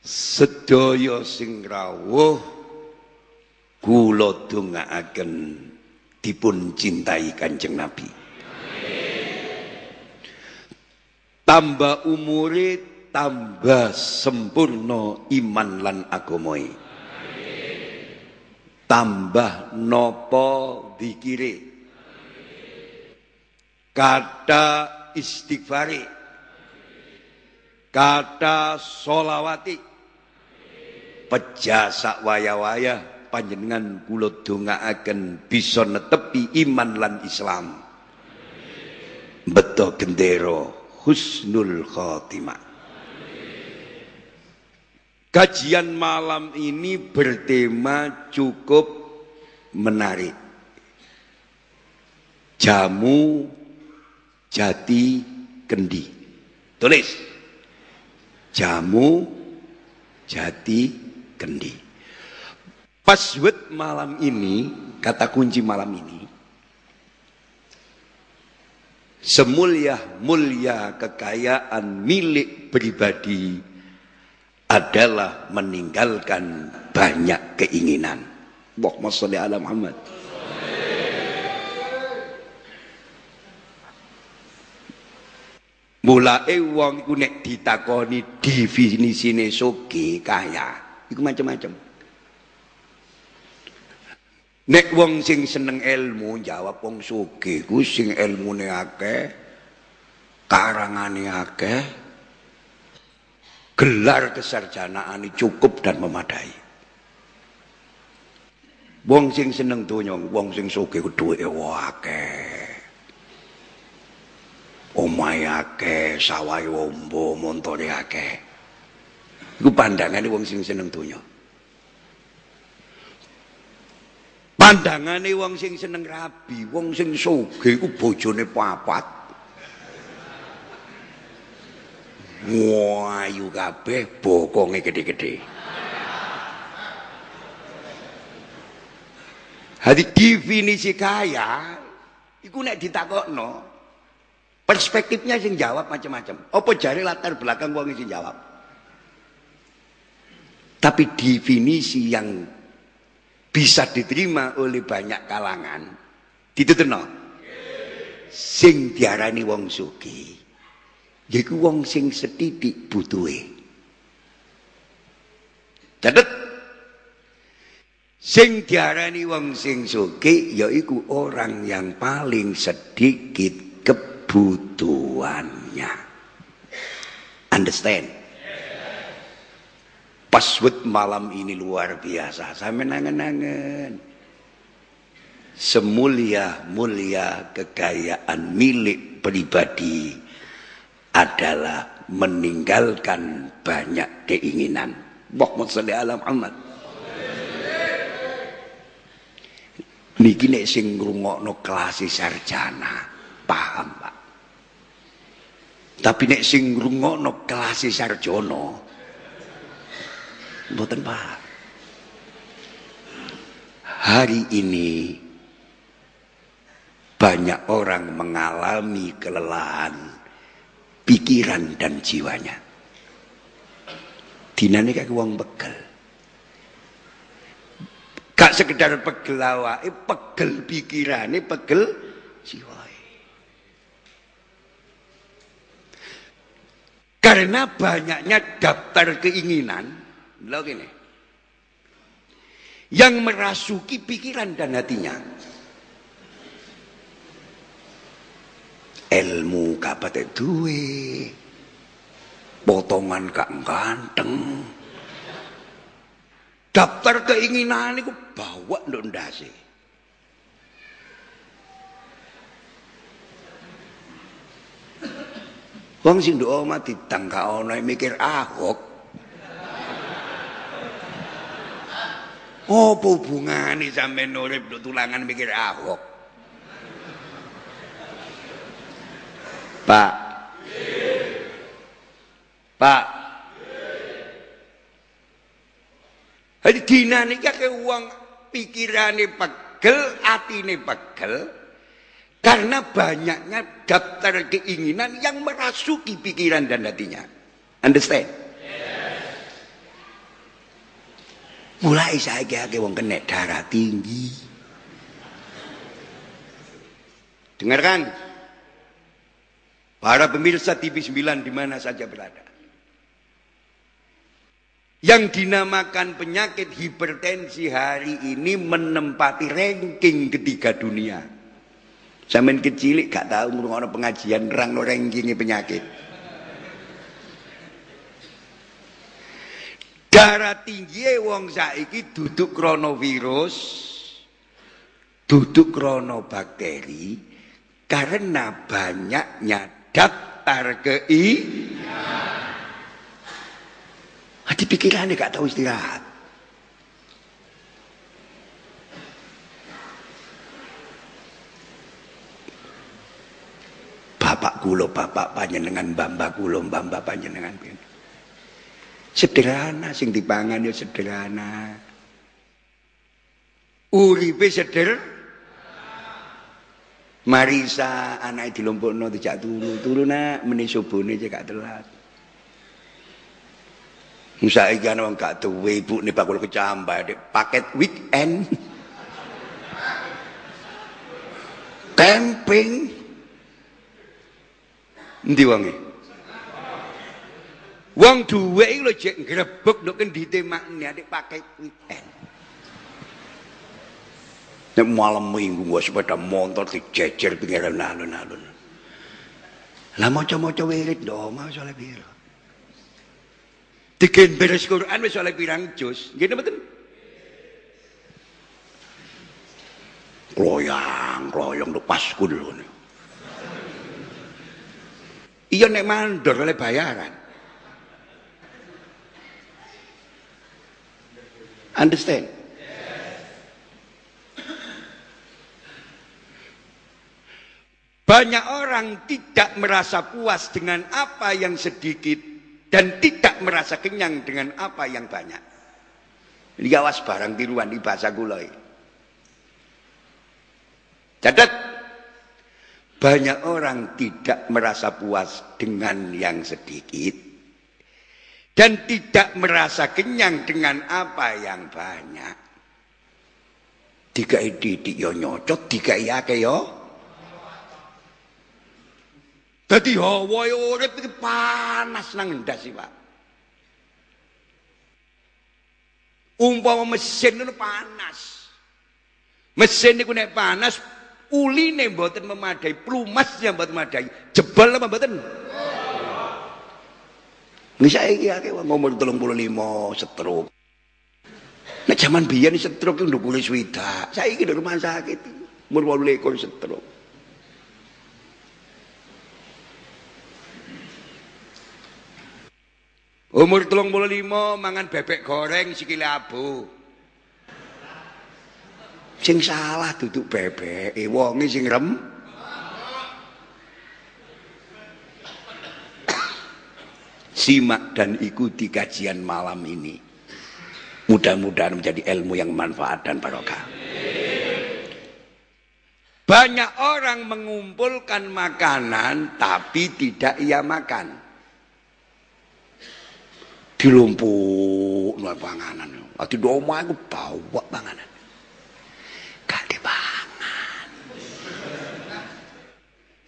sedaya sing rawuh kula dongaaken dipun cintai Kanjeng Nabi. Tambah umure tambah sempurna iman lan agamoe. Tambah nopo dikire. Kata istighfari. Kata solawati. Pejasa waya-waya panjenengan kula dongaaken bisa netepi iman lan Islam. Beto gendero husnul khotimah. Kajian malam ini bertema cukup menarik. Jamu jati kendi. Tulis. Jamu jati kendi. Password malam ini, kata kunci malam ini, semulia-mulia kekayaan milik pribadi adalah meninggalkan banyak keinginan. Allahumma sholli ala Muhammad. Mulai wong iku nek ditakoni definisine soge kaya, iku macam-macam. Nek wong sing seneng ilmu jawab wong soge ku sing ilmune akeh, karangane akeh, gelar kesarjanaan cukup dan memadai. Wong sing seneng donya, wong sing sugih duweke akeh. omahe akeh, sawahe ombo, montore. Iku pandangane wong sing seneng donya. Pandangane wong sing seneng rabi, wong sing sugih iku bojone papat. Wayu kabeh bokonge gede-gede. Hadi definisi kaya iku nek ditakokno Perspektifnya sing jawab macam-macam. Apa jari latar belakang wong sing jawab? Tapi definisi yang bisa diterima oleh banyak kalangan dituturno. Sing diarani wong sugih. Yaiku wong sing setitik butuhe. Catet. Sing diarani wong sing sugih yaiku orang yang paling sedikit kebutuhannya. Understand? Password malam ini luar biasa. Saya menangan-nangan. Semulia-mulia kekayaan milik pribadi adalah meninggalkan banyak keinginan. Muhammad sallallahu alaihi Muhammad. Niki nek sing ngrungokno kelas sarjana, paham, Pak. Tapi nek sing ngrungokno kelas sarjana mboten paham. Hari ini banyak orang mengalami kelelahan pikiran dan jiwanya. Dinane kayak uang pegel. Gak sekedar pegel awake, pegel pikirane, pegel jiwa. Karena banyaknya daftar keinginan, lo gini, yang merasuki pikiran dan hatinya. Ilmu kapat duwe, potongan kak ganteng. Daftar keinginan itu bawa ndondase. Wong sing ndok omah ditangka ana mikir Ahok. Apa hubungane sampean urip tulangan mikir Ahok? Pak. Pak. Hadi dinane iki akeh wong pikirane pegel, atine pegel, karena banyaknya daftar keinginan yang merasuki pikiran dan hatinya. Understand? Mulai saya kira wong kena darah tinggi. Dengarkan. Para pemirsa TV 9 di mana saja berada. Yang dinamakan penyakit hipertensi hari ini menempati ranking ketiga dunia. Zaman kecil gak tahu ngurungono pengajian rang ranking penyakit. Darah tinggi wong saiki duduk kronovirus, duduk kronobakteri karena banyaknya daftar ke i. Hati pikirannya gak tahu istirahat. Bapak kulo, bapak panjenengan, bamba kulo, bamba panjenengan. Sederhana sing dipangan ya sederhana. Uripe sederhana. Marisa anak di Lombokno dijak turu, turu nak meni subune cek gak telat. Saiki ana wong gak duwe ibune bakul kecambah paket weekend. Camping. Endi wonge? Wong duwe iki lho jek grebek nduk kendite makne adik paket weekend. Nek malam minggu gua sepeda motor dijejer pinggiran alun-alun. Lah maca-maca wirid do, mau saleh piro? Digen beres Quran wis oleh pirang jus. Nggih mboten? Kloyang, kloyang do pas ngono. Iya nek mandor oleh bayaran. Understand? Banyak orang tidak merasa puas dengan apa yang sedikit dan tidak merasa kenyang dengan apa yang banyak. Ini awas barang tiruan di bahasa gulai. Catat, banyak orang tidak merasa puas dengan yang sedikit dan tidak merasa kenyang dengan apa yang banyak. Tiga didik yo nyocot, tiga ke yo Dadi hawa urip panas nang ndas iki, Pak. Umpama mesin itu panas. Mesin niku nek panas uline mboten memadai, plumasnya mboten memadai. Jebol apa mboten? Nek saiki akeh wong umur 35 stroke. Nek jaman biyen stroke itu ndukule swidak. Saiki di rumah sakit umur 28 stroke. Umur telung puluh lima mangan bebek goreng sikile abu. Sing salah duduk bebek, e wonge sing rem. Simak dan ikuti kajian malam ini. Mudah-mudahan menjadi ilmu yang manfaat dan barokah. Banyak orang mengumpulkan makanan tapi tidak ia makan dilumpuk nang panganan. Ati doma aku bawa panganan. Gak dipangan.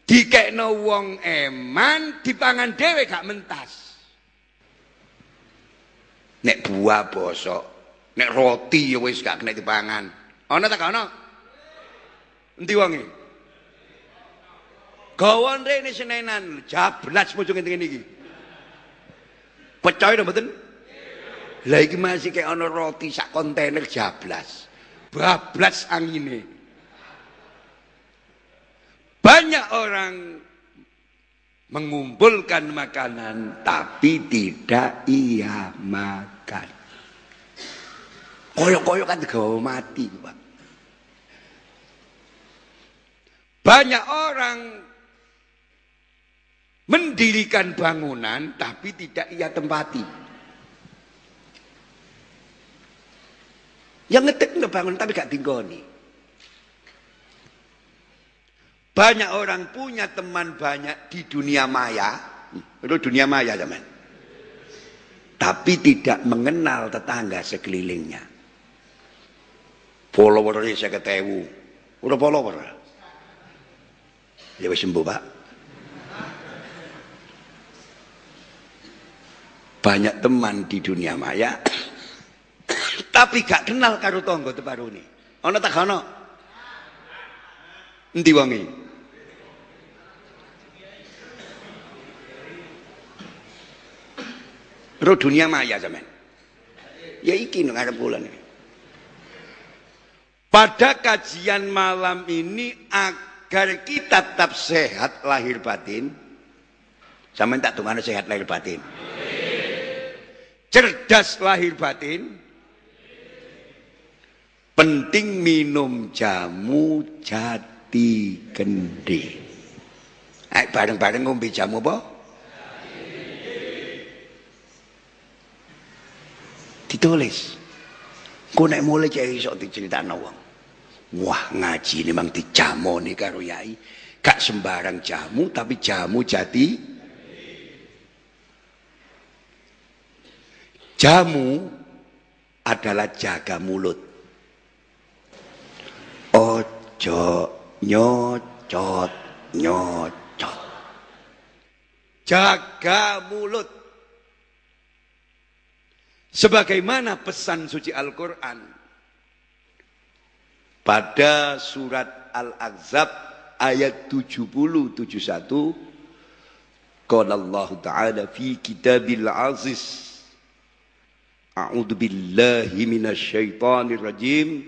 Dikekno wong eman dipangan dhewe gak mentas. Nek buah bosok, nek roti ya wis gak kena dipangan. Ana tak ana? Endi wonge? Gawon rene senenan, jablas mujung ngene iki. Percaya mboten? Lah iki masih kayak ana roti sak kontainer jablas. Bablas angine. Banyak orang mengumpulkan makanan tapi tidak ia makan. Koyok-koyok kan gawa mati, Pak. Banyak orang mendirikan bangunan tapi tidak ia tempati. Yang ngetik bangun tapi gak tinggoni. Banyak orang punya teman banyak di dunia maya. Itu dunia maya teman. Tapi tidak mengenal tetangga sekelilingnya. Follower saya ketemu. Udah follower. Ya sembuh, Pak. Banyak teman di dunia maya tapi gak kenal karo tangga teparune. Ana tak ana? Endi wonge? Ro dunia maya zaman. Ya iki ngarep kula Pada kajian malam ini agar kita tetap sehat lahir batin. Sama tak tunggu sehat lahir batin. Cerdas lahir batin. Penting minum jamu jati kendi. Ayo bareng-bareng ngombe jamu apa? Ditulis. Kau nek mulai cek iso diceritakno wong. Wah, ngaji memang nih karo yai. Gak sembarang jamu tapi jamu jati. Jamu adalah jaga mulut. Ojo nyocot nyocot. Jaga mulut. Sebagaimana pesan suci Al-Quran. Pada surat Al-Ahzab ayat 70-71. Qala Allah Ta'ala fi kitabil aziz. A'udhu billahi minasyaitanir rajim.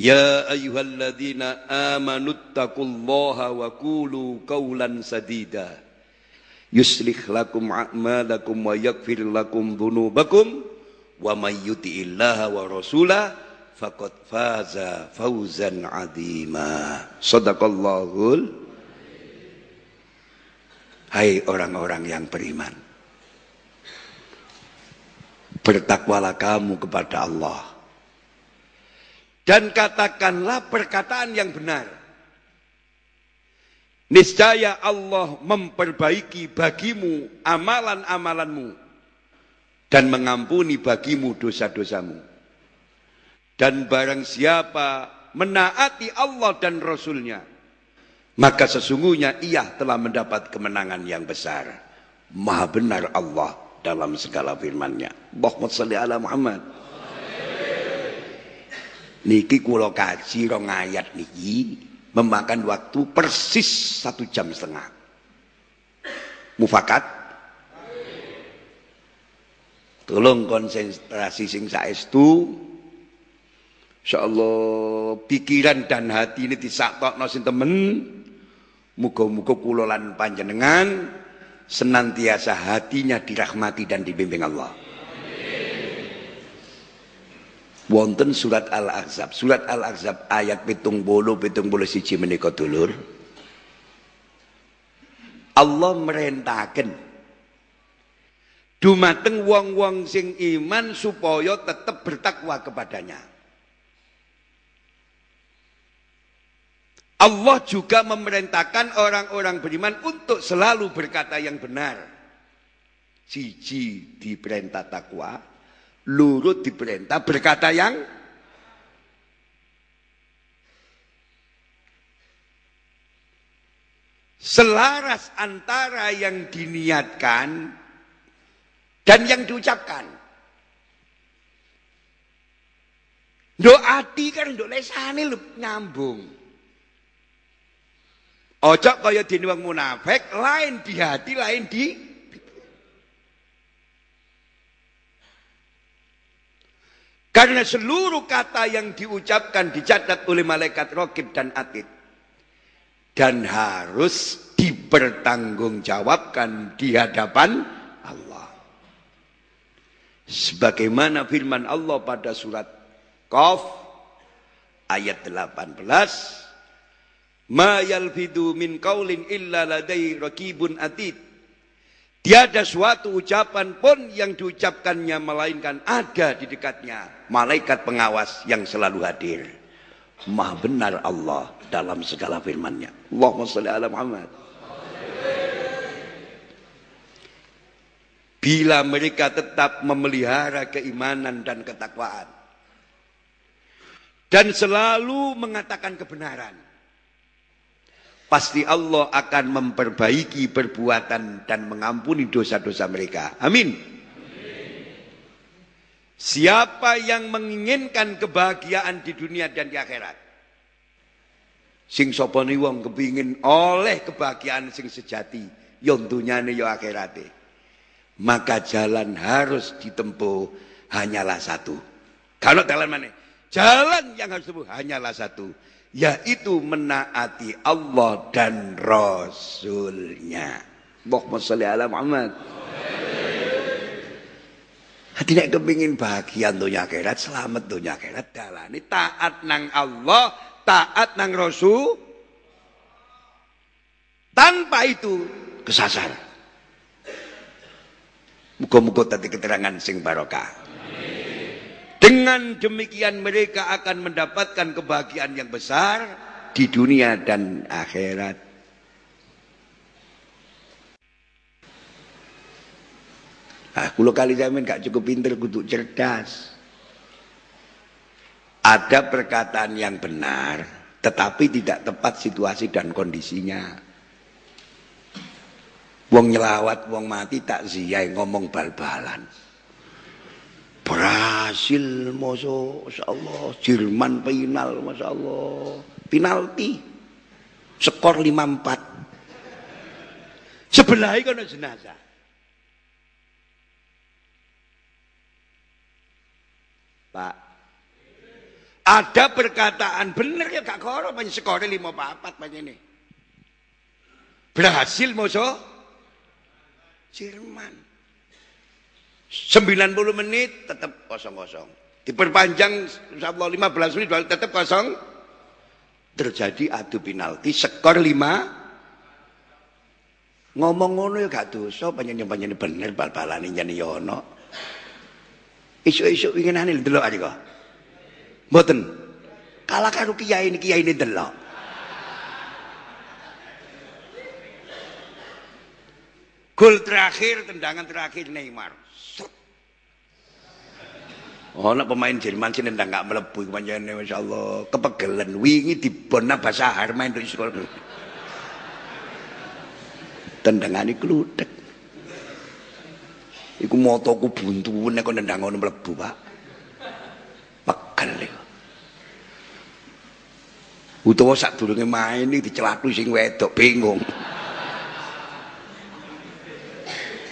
Ya ayyuhalladzina amanu taqullaha wa kulu qawlan sadida yuslih lakum a'malakum wa yaghfir lakum dhunubakum wa may yuti'illaha wa rasulah faqad faza fawzan 'azima sadaqallahul Hai orang-orang yang beriman. Bertakwalah kamu kepada Allah. Dan katakanlah perkataan yang benar Niscaya Allah memperbaiki bagimu amalan-amalanmu dan mengampuni bagimu dosa-dosamu. Dan barang siapa menaati Allah dan Rasulnya, maka sesungguhnya ia telah mendapat kemenangan yang besar. Maha benar Allah dalam segala firman-Nya. Allahumma salli ala Muhammad. Niki kula kaji rong ayat niki memakan waktu persis satu jam setengah. Mufakat? Tolong konsentrasi sing saestu. Insyaallah pikiran dan hati ini disatokno temen. Muga-muga kula panjenengan senantiasa hatinya dirahmati dan dibimbing Allah wonten surat Al-Ahzab. Surat Al-Ahzab ayat pitung bolu pitung bolu siji menika dulur. Allah merintahkan dumateng wong-wong sing iman supaya tetap bertakwa kepadanya. Allah juga memerintahkan orang-orang beriman untuk selalu berkata yang benar. Siji diperintah takwa, lurut diperintah berkata yang selaras antara yang diniatkan dan yang diucapkan. Doa hati kan do lesane lu nyambung. Ojo kaya dene wong munafik, lain di hati, lain di Karena seluruh kata yang diucapkan dicatat oleh malaikat rokib dan atid. Dan harus dipertanggungjawabkan di hadapan Allah. Sebagaimana firman Allah pada surat Qaf ayat 18. Ma yalfidu min qaulin illa ladai rakibun atid. Tiada suatu ucapan pun yang diucapkannya melainkan ada di dekatnya malaikat pengawas yang selalu hadir. Maha benar Allah dalam segala firman-Nya. Allahumma shalli ala Muhammad. Bila mereka tetap memelihara keimanan dan ketakwaan. dan selalu mengatakan kebenaran. Pasti Allah akan memperbaiki perbuatan dan mengampuni dosa-dosa mereka. Amin. Siapa yang menginginkan kebahagiaan di dunia dan di akhirat? Sing sapa wong kepingin oleh kebahagiaan sing sejati, ya dunyane ya akhirate. Maka jalan harus ditempuh hanyalah satu. Kalau jalan mana? Jalan yang harus ditempuh hanyalah satu yaitu menaati Allah dan Rasulnya. Allahumma ala Muhammad. Hati nek kepingin bahagia dunia akhirat, selamat dunia akhirat dalani taat nang Allah, taat nang Rasul. Tanpa itu kesasar. Muka-muka tadi keterangan sing barokah. Dengan demikian mereka akan mendapatkan kebahagiaan yang besar di dunia dan akhirat. Ah, kulo kali zaman gak cukup pinter, kudu cerdas. Ada perkataan yang benar, tetapi tidak tepat situasi dan kondisinya. Wong nyelawat, wong mati tak ziyai ngomong bal-balan. Brasil Masya Allah Jerman final Masya Allah penalti skor 5-4 sebelah itu ada jenazah Pak. Ada perkataan benar ya gak koro banyak skornya 5-4 banyak ini. Berhasil Masya Jerman. 90 menit tetap kosong-kosong. Diperpanjang insyaallah 15 menit tetap kosong. Terjadi adu penalti skor 5 ngomong ngono ya gak dosa panjenengan-panjenengan bener bal-balane jane ya ana. Isuk-isuk winginane delok aja kok. Mboten. Kalah karo kiai ini kiai ini. Gol terakhir, tendangan terakhir Neymar. Oh, nak pemain Jerman sih nendang gak melebu panjangnya Masya Allah. Kepegelen. Wingi di Bona Basahar main di sekolah. Tendangan ini keludek. Iku motoku buntu nek nendang ngono mlebu, Pak. Pegel iku. Utawa sak durunge main iki dicelatu sing wedok bingung.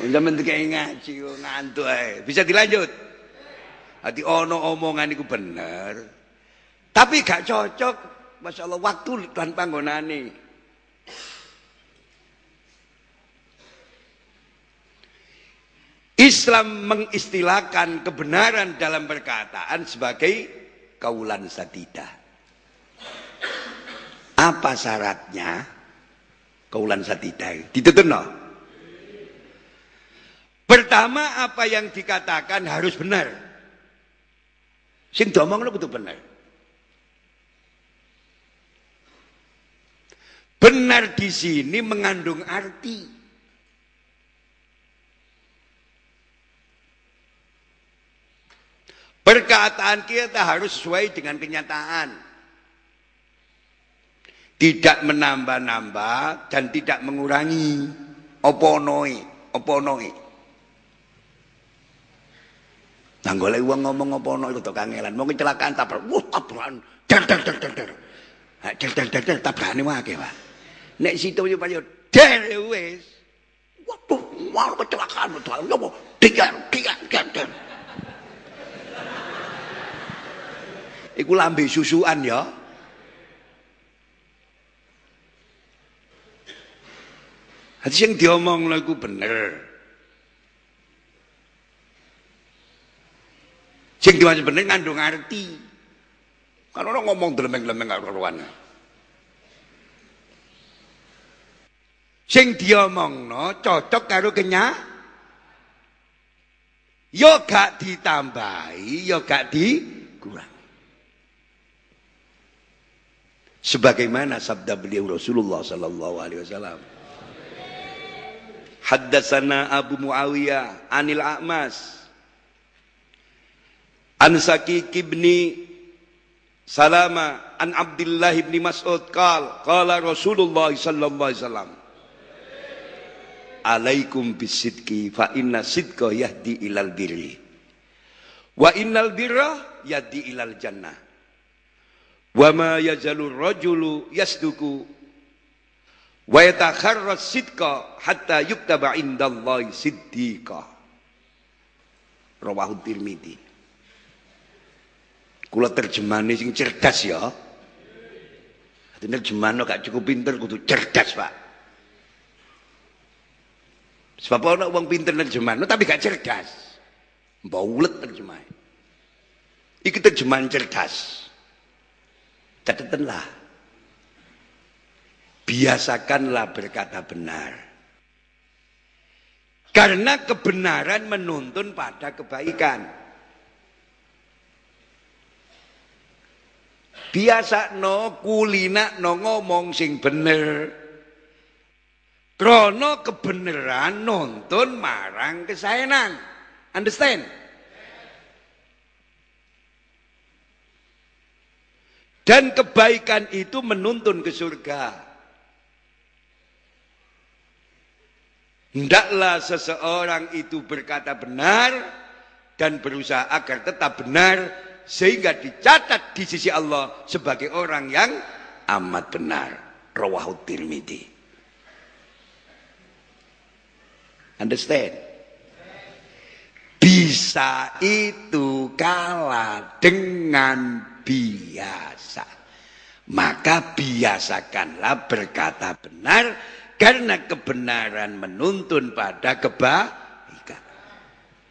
Sampeyan dikai ngaji ngantuk ae. Bisa dilanjut? Hati ono omongan itu bener. Tapi gak cocok. Masya waktu dan panggonane. Islam mengistilahkan kebenaran dalam perkataan sebagai kaulan sadida. Apa syaratnya? Kaulan sadida. Ditutup no? Pertama apa yang dikatakan harus benar. Sing diomongno kudu bener. Benar di sini mengandung arti. Perkataan kita harus sesuai dengan kenyataan. Tidak menambah-nambah dan tidak mengurangi. Oponoi, oponoi. Golek wong ngomong iku to kangelan. Mau kecelakaan tabrak. Wah, tabrakan. Der der der der der. Der der der der tabrakane wae, Pak. Nek situ yo payo der wis. Waduh, mau kecelakaan betul. Yo digar, der der. Iku lambe susuan ya. Hati sing diomong lho iku bener. Sing diwaca bener ngandung arti. Kan orang ngomong delemeng-delemeng gak karuan. Sing diomongno cocok karo kenya. Yo gak ditambahi, yo gak dikurang. Sebagaimana sabda beliau Rasulullah sallallahu alaihi wasallam. Haddatsana Abu Muawiyah anil A'mas. An Sakik ibni Salama an Abdullah bin Mas'ud qal qala Rasulullah sallallahu alaihi wasallam. Alaikum bisidqi fa inna sidqa yahdi ilal birri. Wa innal birra yahdi ilal jannah wa ma yazalu rajulu yasduku wa yatakharras sidqa hatta yuktaba indallahi siddiqa rawahu tirmidzi Kula terjemahane sing cerdas ya. Terjemahan gak cukup pinter kudu cerdas, Pak. Sebab ana wong pinter terjemahan tapi gak cerdas. Mbaulet terjemah. Iki terjemahan cerdas. Catatanlah. Biasakanlah berkata benar. Karena kebenaran menuntun pada kebaikan. biasa no kulina no ngomong sing bener krono kebenaran nonton marang kesayangan understand dan kebaikan itu menuntun ke surga Hendaklah seseorang itu berkata benar dan berusaha agar tetap benar sehingga dicatat di sisi Allah sebagai orang yang amat benar. Rawahu Tirmidzi. Understand? Bisa itu kalah dengan biasa. Maka biasakanlah berkata benar karena kebenaran menuntun pada kebaikan.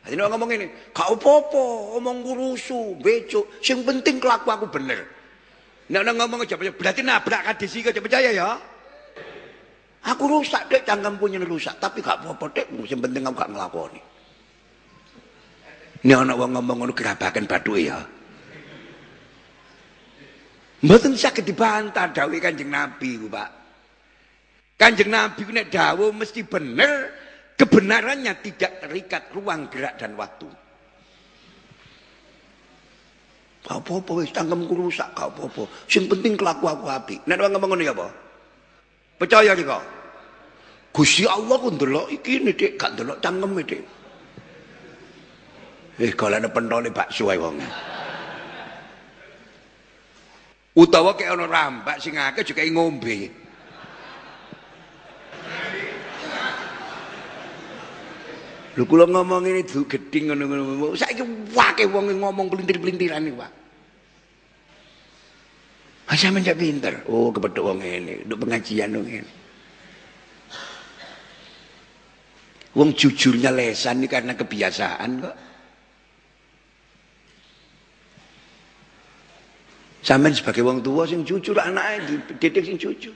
Jadi orang ngomong ini, kau popo, ngomong gurusu, beco, yang penting kelaku aku bener. Nek orang ngomong aja, berarti nabrak hadis iki aja percaya ya. Aku rusak dek, jangan punya rusak, tapi gak apa-apa dek, yang penting aku gak ngelakoni. Ini anak wong ngomong ngono gerabakan batu ya. Mboten sakit dibantah dawuh Kanjeng Nabi ku, Pak. Kanjeng Nabi nek dawuh mesti bener, Kebenarannya tidak terikat ruang gerak dan waktu. Kau apa-apa wis tanggemku rusak, kau apa-apa. Sing penting kelaku aku api. Nek wong ngomong ngono ya apa? Percaya nih kau. Gusti Allah ku ndelok iki Dik, gak ndelok cangkeme Dik. Eh kalau ada pentole bakso ae wong. Utawa kayak ono rambak sing akeh juga ngombe. Lho kula ngomong ini du geding ngono-ngono. Saiki wake wong ngomong pelintir-pelintiran iki, Pak. Masa menjak pinter. Oh, kepethuk wong ngene, nduk pengajian wong ngene. Wong jujurnya lesan ini karena kebiasaan kok. Sampeyan sebagai wong tua sing jujur anake dididik sing jujur.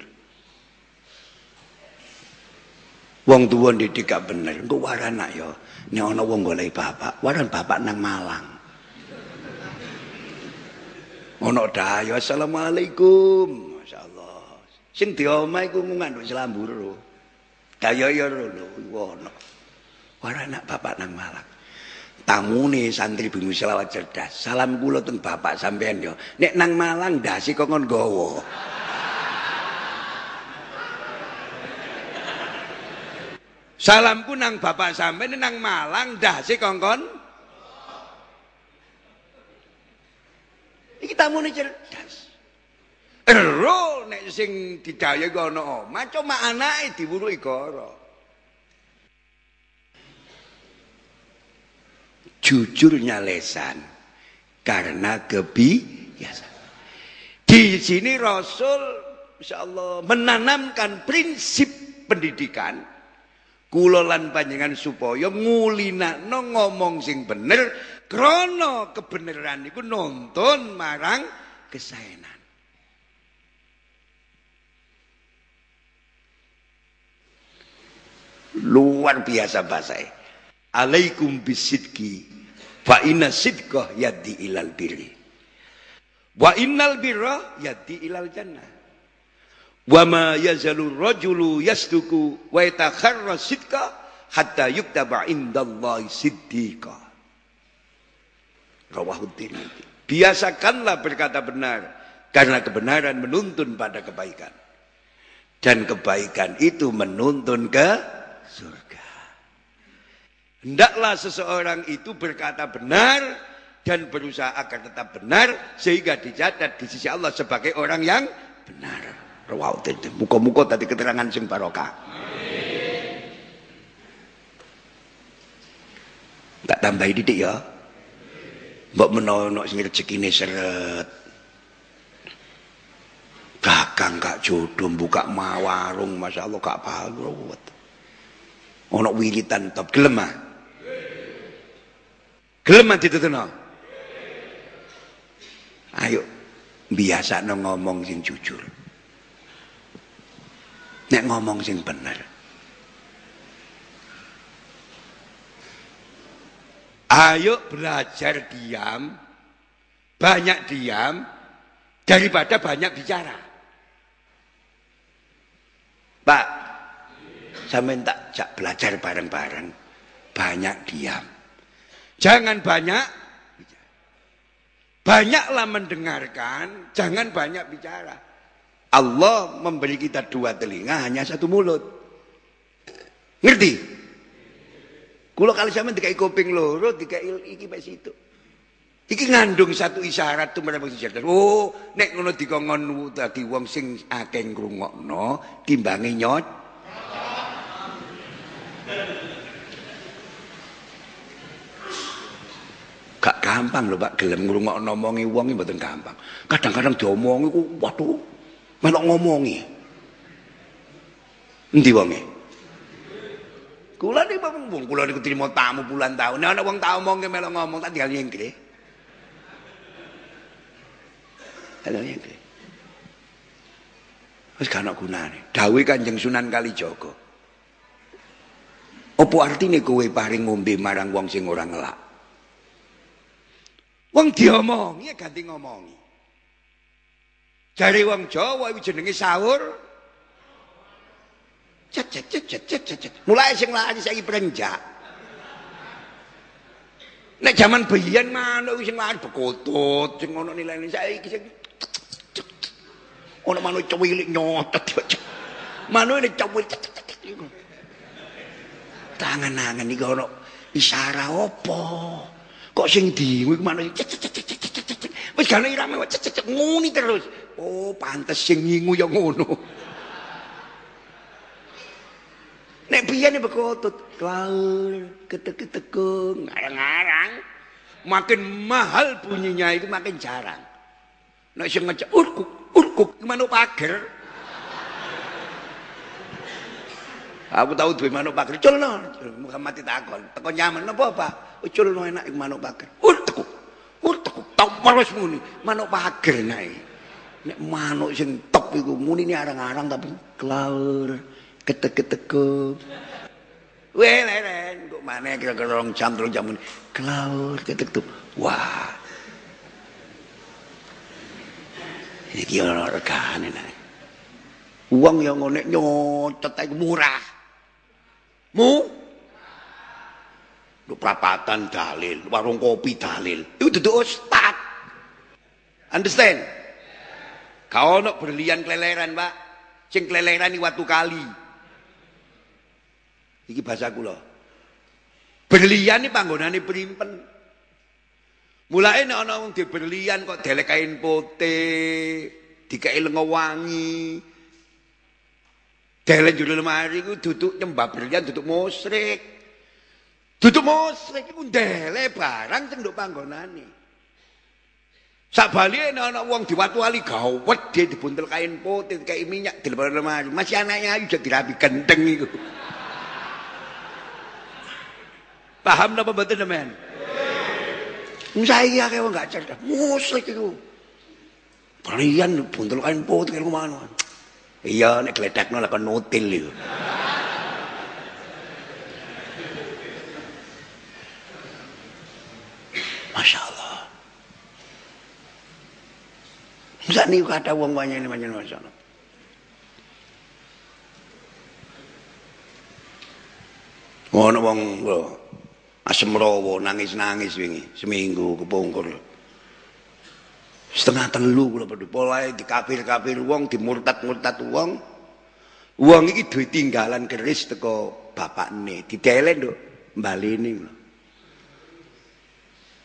Wong tuwa didik gak bener, engko warana ya. Nek ana wong golek bapak, waran bapak nang Malang. Ono dayo assalamualaikum. Masyaallah. Sing diomah iku nganduk selamburu. Dayo ya lho ono. Warana bapak nang Malang. Tamune santri bingung selawat cerdas. Salam kula teng bapak sampean yo. Nek nang Malang ndase kok ngon gowo. Salamku nang bapak sampean nang Malang dah si kongkon. Iki tamune cerdas. Ero nek sing didaya iku ana omah cuma anake diwuruhi goro. Jujurnya lesan karena kebiasaan. Di sini Rasul menanamkan prinsip pendidikan Kula lan panjenengan supaya ngulinakno ngomong sing bener krana kebenaran iku nonton marang kesaenan. Luar biasa bahasa. Alaikum bisidki fa inna sidqah yaddi ilal birri. Wa innal birra yaddi ilal jannah. Wa ma yazalu rajulu yasduku wa yatakharra sidqa hatta yuktaba indallahi siddiqa. Rawahu Tirmidzi. Biasakanlah berkata benar karena kebenaran menuntun pada kebaikan. Dan kebaikan itu menuntun ke surga. Hendaklah seseorang itu berkata benar dan berusaha agar tetap benar sehingga dicatat di sisi Allah sebagai orang yang benar. Muka-muka tadi keterangan sing barokah. Tak tambahi didik ya. Mbok menawa sing rezekine seret. Dagang gak jodoh buka ma warung masyaallah gak paham. Ono wiritan top gelem ah. Gelem ditutuno. Ayo biasa ngomong sing jujur. Nek ngomong sing bener. Ayo belajar diam, banyak diam, daripada banyak bicara. Pak, saya minta belajar bareng-bareng, banyak diam. Jangan banyak Banyaklah mendengarkan, jangan banyak bicara. Allah memberi kita dua telinga, hanya satu mulut. Ngerti? Kulo kali sampean dikai kuping loro, dikai iki mek situ. Iki ngandung satu isyarat tuh mereka isyarat. Oh, nek ngono dikongkon dadi wong sing akeh ngrungokno timbange nyot. Gak gampang lho Pak gelem ngrungokno omongi wong mboten gampang. Kadang-kadang diomongi ku waduh melok ngomongi. Endi wonge? Kula niku wong kula niku trimo tamu bulan tahun. Nek ana wong tak omongke melok ngomong tak tinggal nyengkre. Halo nyengkre. Wis gak ana gunane. Dawuh Kanjeng Sunan Kalijaga. Apa artine kowe paring ngombe marang wong sing ora ngelak? Wong diomongi ganti ngomongi. Jare wong Jawa iki jenenge sahur Cet cet cet cet cet cet. Mulai sing lali saiki prenjak. Nek zaman biyen manuk sing lali bekotut, sing ngono nilai saiki sing ono manuk cilik nyotot. Manuk ini cilik. Tangan-tangan iki ono isara opo? Kok sing diwi manuk Wis gane irame nguni terus. Oh, pantes sing ngingu ya ngono. Nek biyen bekotut, klaur, ketek-ketekung, ngarang-ngarang. Makin mahal bunyinya itu makin jarang. Nek sing ngecek urkuk, urkuk manuk pager. Aku tahu duwe manuk pager, culno. Muhammad takon, teko nyaman napa, Pak? Culno enak iku manuk pager. Urkuk. Urkuk, tau terus muni, manuk pager nae. Nek manuk sing top iku muni arang-arang tapi klaur ketek-ketekuk. Weh leren, kok mana kira-kira orang jam terus jam ini. Kelaur, ketek tuh. Wah. Ini kira regane nek. Uang yang ngonek nyotot ae murah. Mu Prapatan dalil, warung kopi dalil. Itu duduk ustad. Understand? Kau nak berlian keleleran, Pak. Sing keleleran ini waktu kali. Iki bahasa kula. Berlian iki panggonane primpen. Mulai nek ana wong berlian kok delek putih, dikai lenga wangi. Delek jero lemari ku duduk nyembah berlian duduk musyrik. Duduk musyrik iku delek barang sing nduk panggonane. Sak bali nek ana wong diwatu-wali gawet dia dibuntel kain putih, kayak minyak di lemari. Masih anaknya aja dirapi gendeng iku. Paham napa mboten sampean? Saiki akeh wong gak cerdas. Musik iku. Balian buntul kain putih karo mana. Iya nek gledekno lakon nutil iku. Masya Allah. Saat ini kata wong banyak ini macam Masya Allah. Ngono wong Asem rawa nangis-nangis wingi seminggu kepungkur. Setengah telu kula padha polahe dikafir-kafir wong, dimurtad-murtad wong. Wong iki duwe tinggalan keris teko bapakne, ditelen nduk mbalini lho.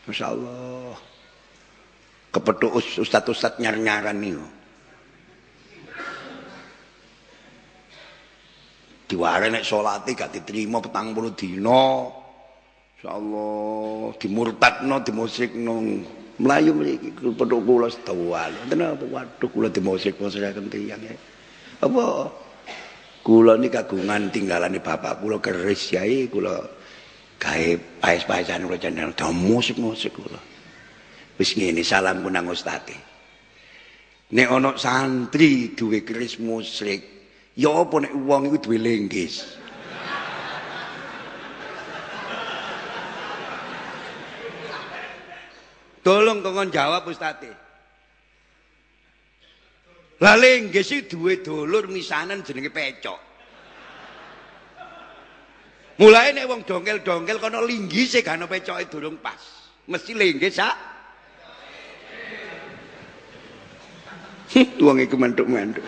Masyaallah. Kepethuk ustaz-ustaz nyar-nyaran niku. Diware nek salate gak diterima petang puluh dina. Insyaallah dimurtadno dimusikno Melayu mriki petuk kula sedawal. Wonten apa waduh kula dimusik-musikaken. Ya. Apa kula ini kagungan tinggalane bapak kula keris yai kula gawe paes-paesan kula jeneng musik-musik kula. Wis ngene salam nang ustate. Nek ana santri duwe keris musik, ya apa nek wong iku duwe lenggis. Tolong kongkon jawab Ustaz. Lah lenggis iki duwe dulur misanan jenenge pecok. Mulai nek wong dongkel-dongkel kono linggise gak ana pecoke durung pas. Mesti lenggis sak. Wong iku mantuk-mantuk.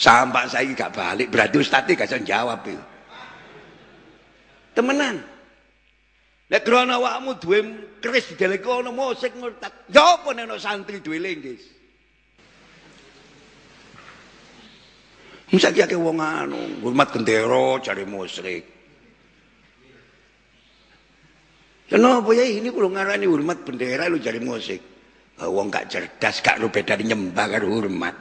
Sampai saya gak balik, berarti Ustaz gak bisa jawab. Temenan. Nek krana awakmu duwe keris dideleke ana musik murtad. Ya apa nek santri duwe linggis? Masa ki wong anu, hormat gendera cari musrik. Kenapa ya ini kalau ngarani hormat bendera lu cari musik. Wong gak cerdas, gak lu beda nyembah karo hormat.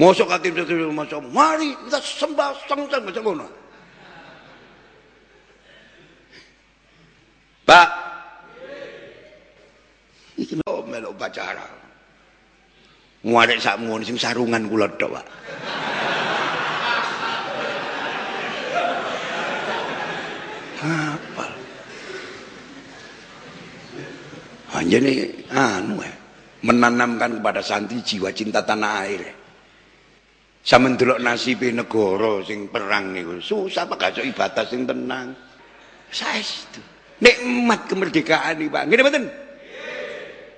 Mosok hakim satu mosok, mari kita sembah sang sang macam mana? Pak, lo melok pacara. Muarek sakmu sing sarungan kula tok, Pak. Apa? Hanya nih, anu eh, menanamkan kepada santri jiwa cinta tanah air. Sama ndelok nasibe negara sing perang niku. Susah gak ibadah sing tenang. Saestu. Nikmat kemerdekaan iki, Pak. Ngene mboten?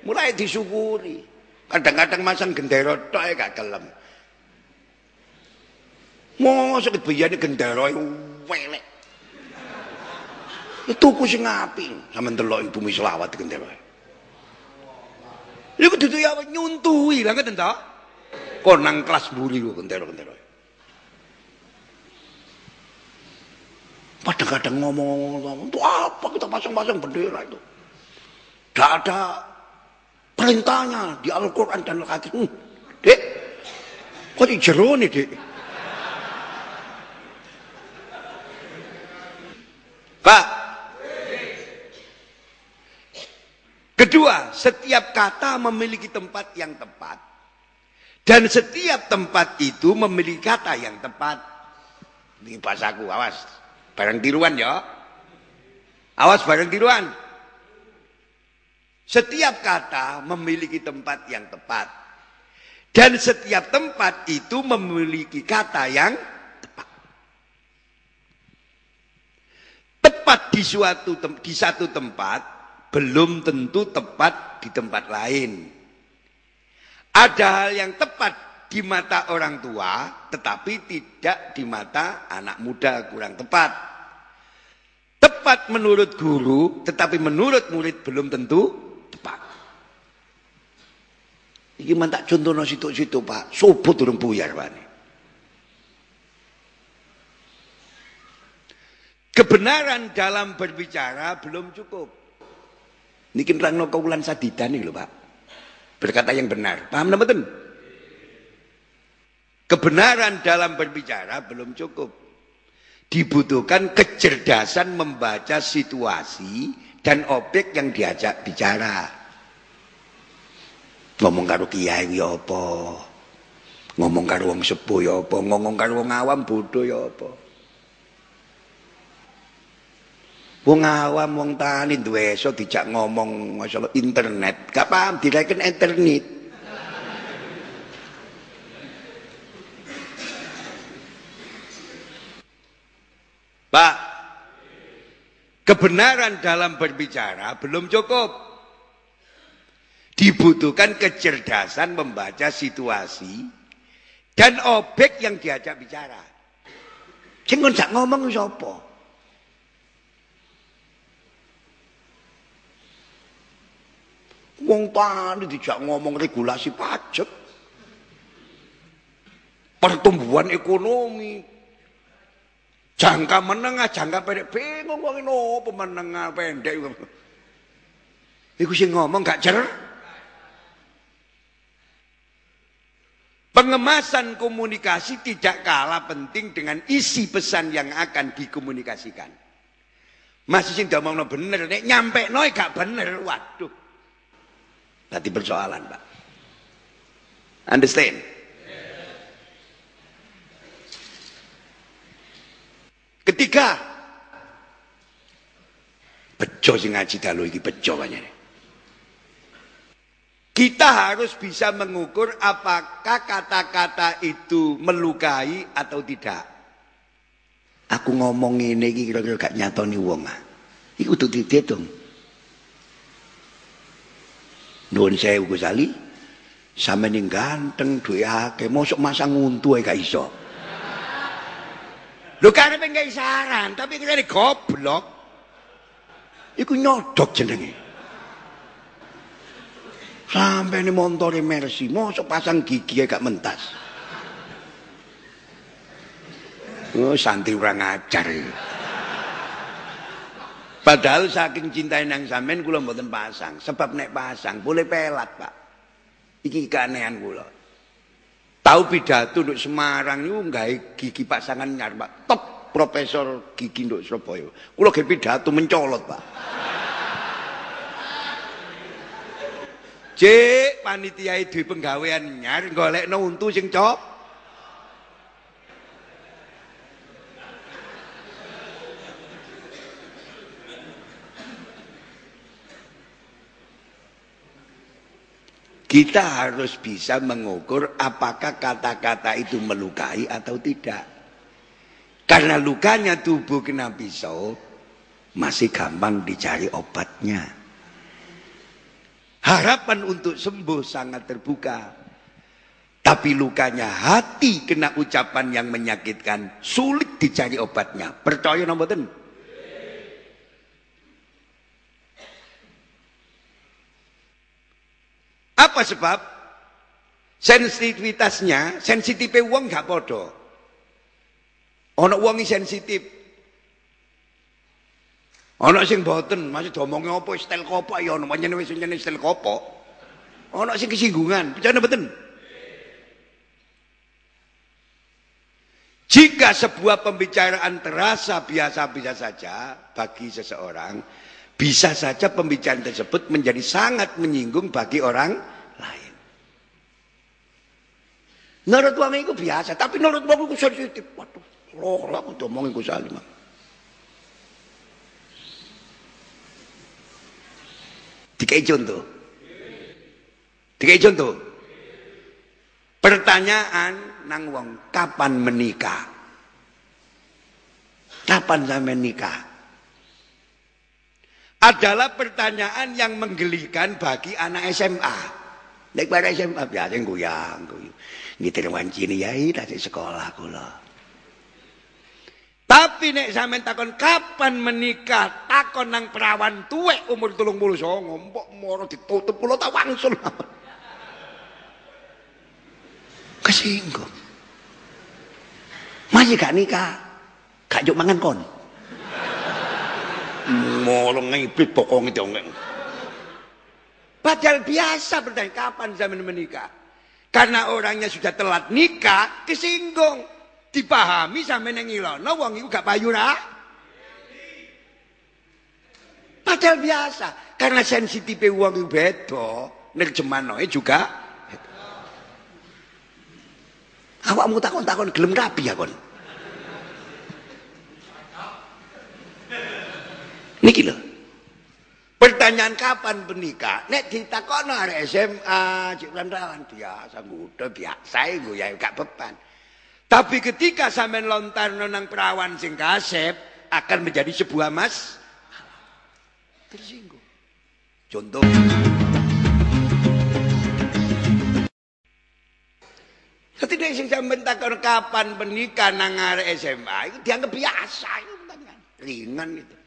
Mulai disyukuri. Kadang-kadang masang gendera tok e gak kelem. Mosok biyane gendera welek. Itu ku sing api sampe delok ibu selawat gendera. E. Iku dudu ya nyuntui lha ngoten ta? Konang kelas mburi ku gendera-gendera. E. Padahal kadang ngomong-ngomong, apa kita pasang-pasang bendera itu? Tidak ada perintahnya di Al-Quran dan Al-Hadis. Hmm, dek, kok di jero nih dek? Pak, Kedua, setiap kata memiliki tempat yang tepat. Dan setiap tempat itu memiliki kata yang tepat. Ini bahasaku, awas. Barang tiruan ya. Awas barang tiruan. Setiap kata memiliki tempat yang tepat. Dan setiap tempat itu memiliki kata yang tepat. Tepat di suatu di satu tempat belum tentu tepat di tempat lain. Ada hal yang tepat di mata orang tua, tetapi tidak di mata anak muda kurang tepat. Tepat menurut guru, tetapi menurut murid belum tentu tepat. Iki mantak contoh situ-situ Pak, sobut turun buyar Pak. Kebenaran dalam berbicara belum cukup. Niki nerangno kaulan sadidan nih lho Pak. Berkata yang benar. Paham betul? Kebenaran dalam berbicara belum cukup. Dibutuhkan kecerdasan membaca situasi dan objek yang diajak bicara. Ngomong karo kiai ya apa? Ngomong karo wong sepuh ya apa? Ngomong karo wong awam bodoh ya apa? Wong awam wong tani duwe iso dijak ngomong masalah internet, gak paham direken internet. Pak, kebenaran dalam berbicara belum cukup. Dibutuhkan kecerdasan membaca situasi dan objek yang diajak bicara. Sing sak ngomong sapa? Wong tani dijak ngomong regulasi pajak. Pertumbuhan ekonomi. Jangka menengah, jangka pendek. Bingung wong ini apa menengah pendek. Iku sing ngomong gak cer. Pengemasan komunikasi tidak kalah penting dengan isi pesan yang akan dikomunikasikan. Masih sing ngomong bener, nek nyampe noy gak bener, waduh. Berarti persoalan, Pak. Understand? Ketiga, bejo sing ngaji dalu iki bejo. Kita harus bisa mengukur apakah kata-kata itu melukai atau tidak. Aku ngomong ini kira-kira gak nyatoni wong. Ah. Iku kudu dihitung. Nuwun sewu Gus Ali. Sampe ning ganteng duwe akeh, mosok masang untu gak iso. Lho karepe gak saran, tapi kene goblok. Iku nyodok jenenge. Sampai ini montore Mercy, mosok pasang gigi gak mentas. Oh, santri orang ajar. Padahal saking cintai nang sampean kula mboten pasang. Sebab nek pasang boleh pelat, Pak. Iki keanehan kula. Tahu pidato untuk Semarang niku gawe gigi pasangan nyar, Pak. Top profesor gigi nduk Surabaya. Kula ge pidato mencolot, Pak. Cek panitia itu penggawean nyar golekno untu sing cok Kita harus bisa mengukur apakah kata-kata itu melukai atau tidak. Karena lukanya tubuh kena pisau, masih gampang dicari obatnya. Harapan untuk sembuh sangat terbuka. Tapi lukanya hati kena ucapan yang menyakitkan, sulit dicari obatnya. Percaya nomor Apa sebab? Sensitivitasnya, sensitif wong gak podo. Ono wong sensitif. Ono sing boten, masih domonge apa stel kopo ya ono panjenengan wis jenenge stel kopo. Ono sing kesinggungan, percaya mboten? Jika sebuah pembicaraan terasa biasa-biasa saja bagi seseorang, bisa saja pembicaraan tersebut menjadi sangat menyinggung bagi orang lain. Menurut wong itu biasa, tapi menurut wong itu sensitif. Waduh, loh, aku ngomongin Gus Salim. Dikai contoh. Dikai contoh. Pertanyaan nang wong, kapan menikah? Kapan saya menikah? adalah pertanyaan yang menggelikan bagi anak SMA. Nek pada SMA biasa goyang, goyang. Ngitir wancini ya dari sekolah kula. Tapi nek sampean takon kapan menikah, takon nang perawan tuwek umur 39, mbok moro ditutup kula tak wangsul. Kesinggung. Masih gak nikah, gak juk mangan kon. Molong ngibrit bokong itu. Padahal biasa bertanya kapan zaman menikah. Karena orangnya sudah telat nikah, kesinggung. Dipahami sampai nengilono, wong itu gak payu Padahal biasa. Karena sensitif wong itu beda. Nerjemanoe juga. Awakmu takon-takon gelem rapi ya kon. Niki lho. Pertanyaan kapan menikah? Nek ditakono arek SMA, cik rawan biasa muda biasa iku ya gak beban. Tapi ketika sampean lontar nang perawan sing kasep, akan menjadi sebuah mas tersinggung. Contoh Ketika sing sampean takon kapan menikah nang SMA itu dianggap biasa itu ringan itu.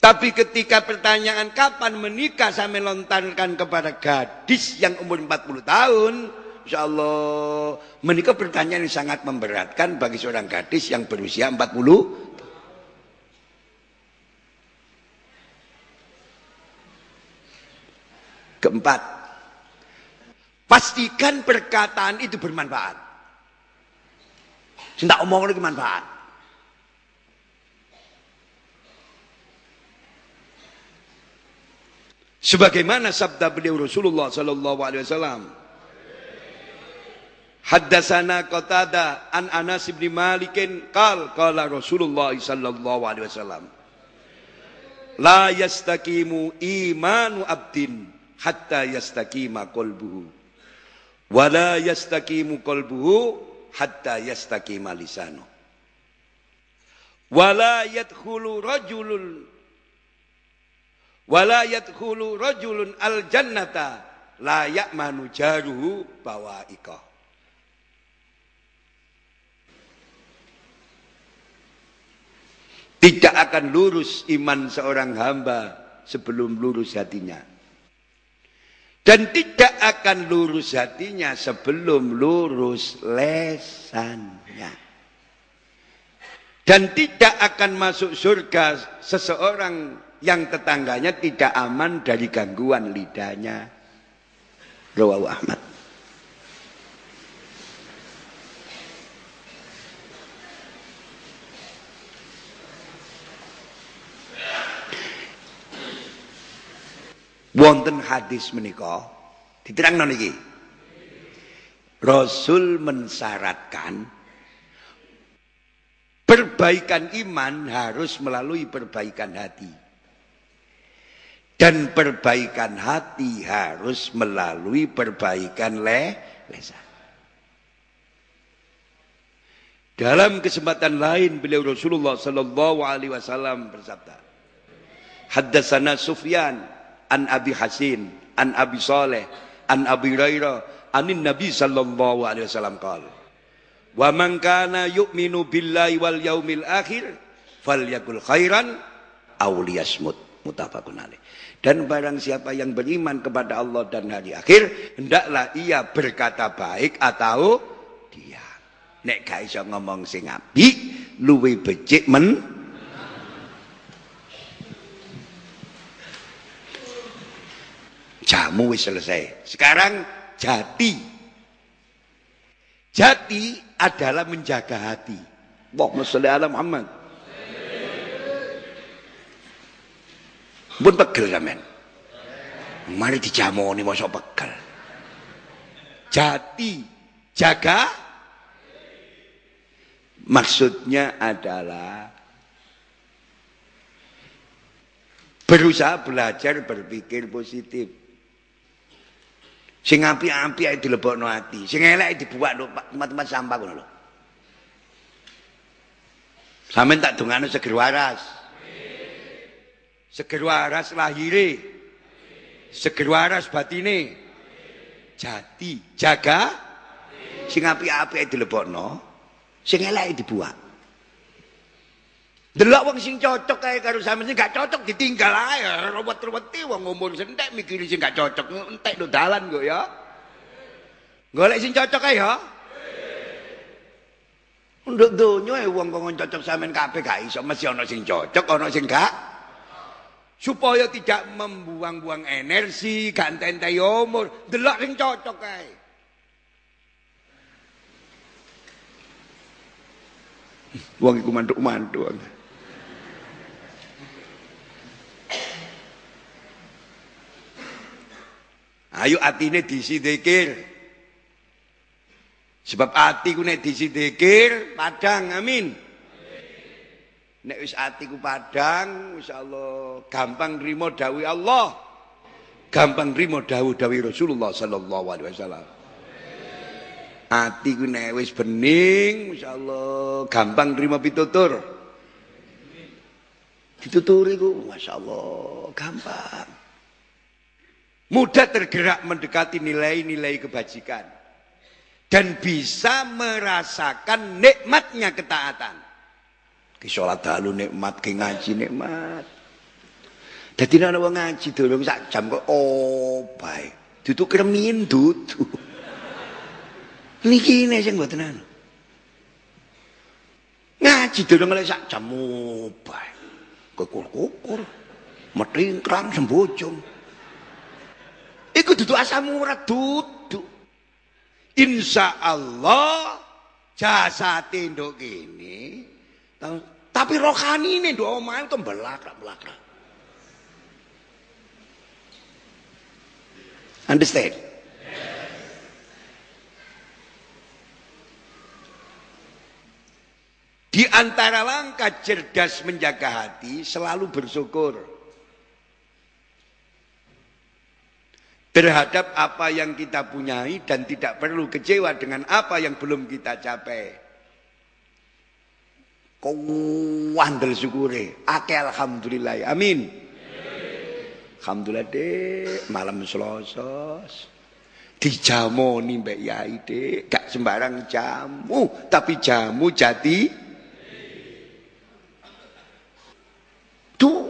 Tapi ketika pertanyaan kapan menikah saya melontarkan kepada gadis yang umur 40 tahun, insya Allah menikah pertanyaan yang sangat memberatkan bagi seorang gadis yang berusia 40 Keempat, pastikan perkataan itu bermanfaat. Tidak omong lagi manfaat. Sebagaimana sabda beliau Rasulullah sallallahu alaihi wasallam. Haddatsana Qatada an Anas bin Malik qal qala Rasulullah sallallahu alaihi wasallam. La yastaqimu imanu abdin hatta yastaqima qalbuhu. Wa la yastaqimu qalbuhu hatta yastaqima lisanu. Wa la yadkhulu rajulun Wala yadkhulu rajulun al jannata la ya'manu jaruhu bawaika. Tidak akan lurus iman seorang hamba sebelum lurus hatinya. Dan tidak akan lurus hatinya sebelum lurus lesannya. Dan tidak akan masuk surga seseorang yang tetangganya tidak aman dari gangguan lidahnya. Rawahu Ahmad. Wonten hadis menika diterangno niki. Rasul mensyaratkan perbaikan iman harus melalui perbaikan hati. Dan perbaikan hati harus melalui perbaikan le lesan. Dalam kesempatan lain beliau Rasulullah sallallahu alaihi wasallam bersabda. Haddatsana Sufyan an Abi Hasin an Abi Saleh an Abi Hurairah anin Nabi sallallahu alaihi wasallam qala Wa man kana yu'minu billahi wal yaumil akhir falyakul khairan aw liyasmut muttafaqun alaih. Dan barang siapa yang beriman kepada Allah dan hari akhir, hendaklah ia berkata baik atau diam. Nek gak iso ngomong sing apik, luwih becik men Jamu wis selesai. Sekarang jati. Jati adalah menjaga hati. Allahumma sholli ala Muhammad. Pun pegel sampean. Mari dijamoni masa pegel. Jati jaga maksudnya adalah berusaha belajar berpikir positif. Sing api-api ae dilebokno ati, sing elek dibuat lho tempat-tempat sampah ngono lho. Sampeyan tak dongane seger waras. Seger waras lahire. Seger waras batine. Jati, jaga sing apik-apike dilebokno, sing eleke dibuat. Delok wong sing cocok kae karo sampeyan gak cocok ditinggal ae. Ruwet-ruweti wong umur sentek mikiri sing gak cocok entek lo dalan kok ya. Golek sing cocok ae ya. Nduk donya wong kok cocok sampean kabeh gak iso mesti ana sing cocok sing gak supaya tidak membuang-buang energi, gak entai umur, delok sing cocok kae. Wong iku mantuk-mantuk. Ayo atine diisi dzikir. Sebab ati ku diisi dzikir padang amin. Nek wis atiku padang, insyaallah gampang nrimo dawuh Allah. Gampang nrimo dawuh-dawuh Rasulullah sallallahu alaihi wasallam. Atiku nek wis bening, insyaallah gampang nrimo pitutur. Dituturi ku, Masya Allah, gampang. Mudah tergerak mendekati nilai-nilai kebajikan. Dan bisa merasakan nikmatnya ketaatan. Ki sholat dalu nikmat, ki ngaji nikmat. Dadi nek wong ngaji durung sak jam kok oh bae. Dudu kremin dudu. Niki ne sing mboten anu. Ngaji durung lek sak jam oh bae. Kukur-kukur. Metingkrang sembojong. Iku dudu asam urat dudu. Insya Allah jasa nduk kene. Tapi rohani ini doa omahe itu belakang-belakang. Understand? Di antara langkah cerdas menjaga hati selalu bersyukur. terhadap apa yang kita punyai dan tidak perlu kecewa dengan apa yang belum kita capai. Kau wandel syukure, ake alhamdulillah. Amin. Alhamdulillah dek, malam selasa. Dijamu nih mbak Yai dek, gak sembarang jamu, tapi jamu jati. Tuh,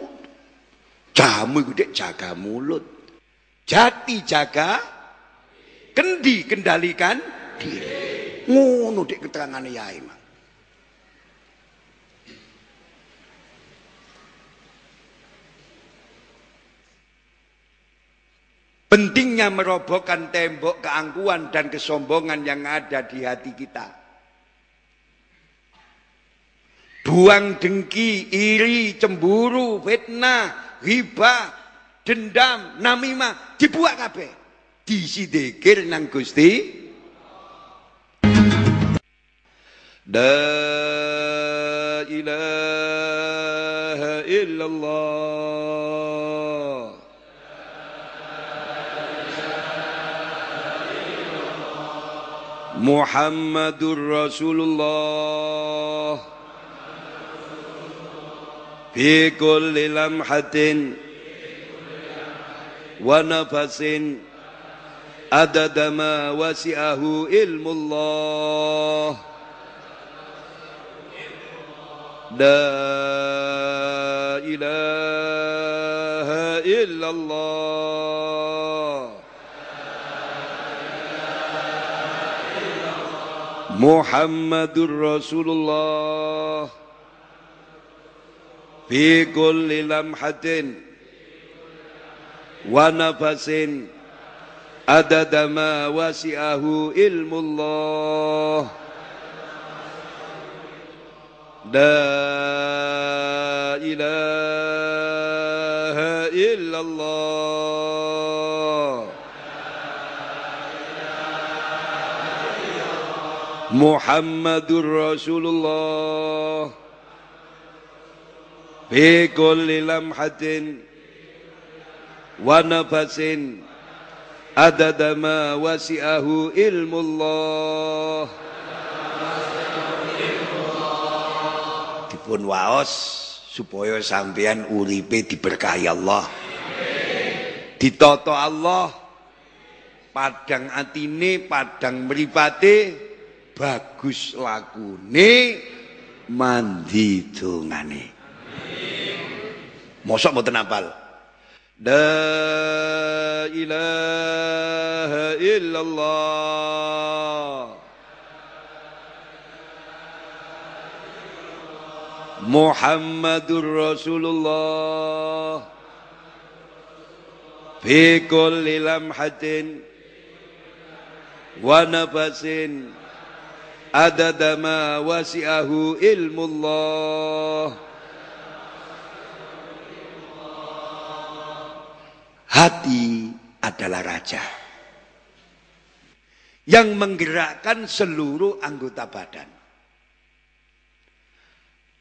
jamu itu dek jaga mulut. Jati jaga, kendi kendalikan diri. Ngono dik keterangan Yai Mang. Pentingnya merobohkan tembok keangkuhan dan kesombongan yang ada di hati kita. Buang dengki, iri, cemburu, fitnah, hibah, dendam, namimah dibuat kabeh. Disidikir nang Gusti La ilaha illallah محمد رسول الله. في كل لمحة ونفس أدد ما وسئه علم الله. لا إله إلا الله. Muhammadur Rasulullah. Fi kulli lamhatin. Wa nafasin. Adada ma wasi'ahu ilmullah. La ilaha illallah. Muhammadur Rasulullah. Fi kulli lamhatin wa nafasin adada ma wasi'ahu ilmullah. Dipun waos supaya sampean uripe diberkahi Allah. Ditata Allah padang atine padang mripate bagus lakune mandi dongane. Mosok mboten apal? La ilaha illallah. Muhammadur Rasulullah. Fi kulli lamhatin Wa nafasin adada ma wasi'ahu ilmullah hati adalah raja yang menggerakkan seluruh anggota badan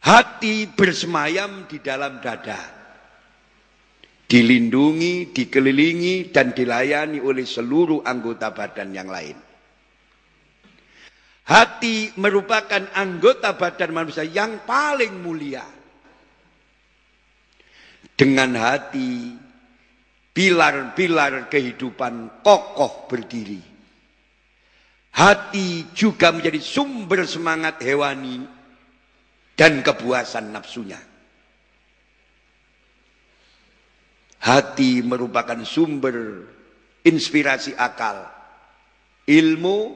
hati bersemayam di dalam dada dilindungi, dikelilingi, dan dilayani oleh seluruh anggota badan yang lain. Hati merupakan anggota badan manusia yang paling mulia. dengan hati pilar-pilar kehidupan kokoh berdiri. Hati juga menjadi sumber semangat hewani dan kepuasan nafsunya. Hati merupakan sumber inspirasi akal, ilmu,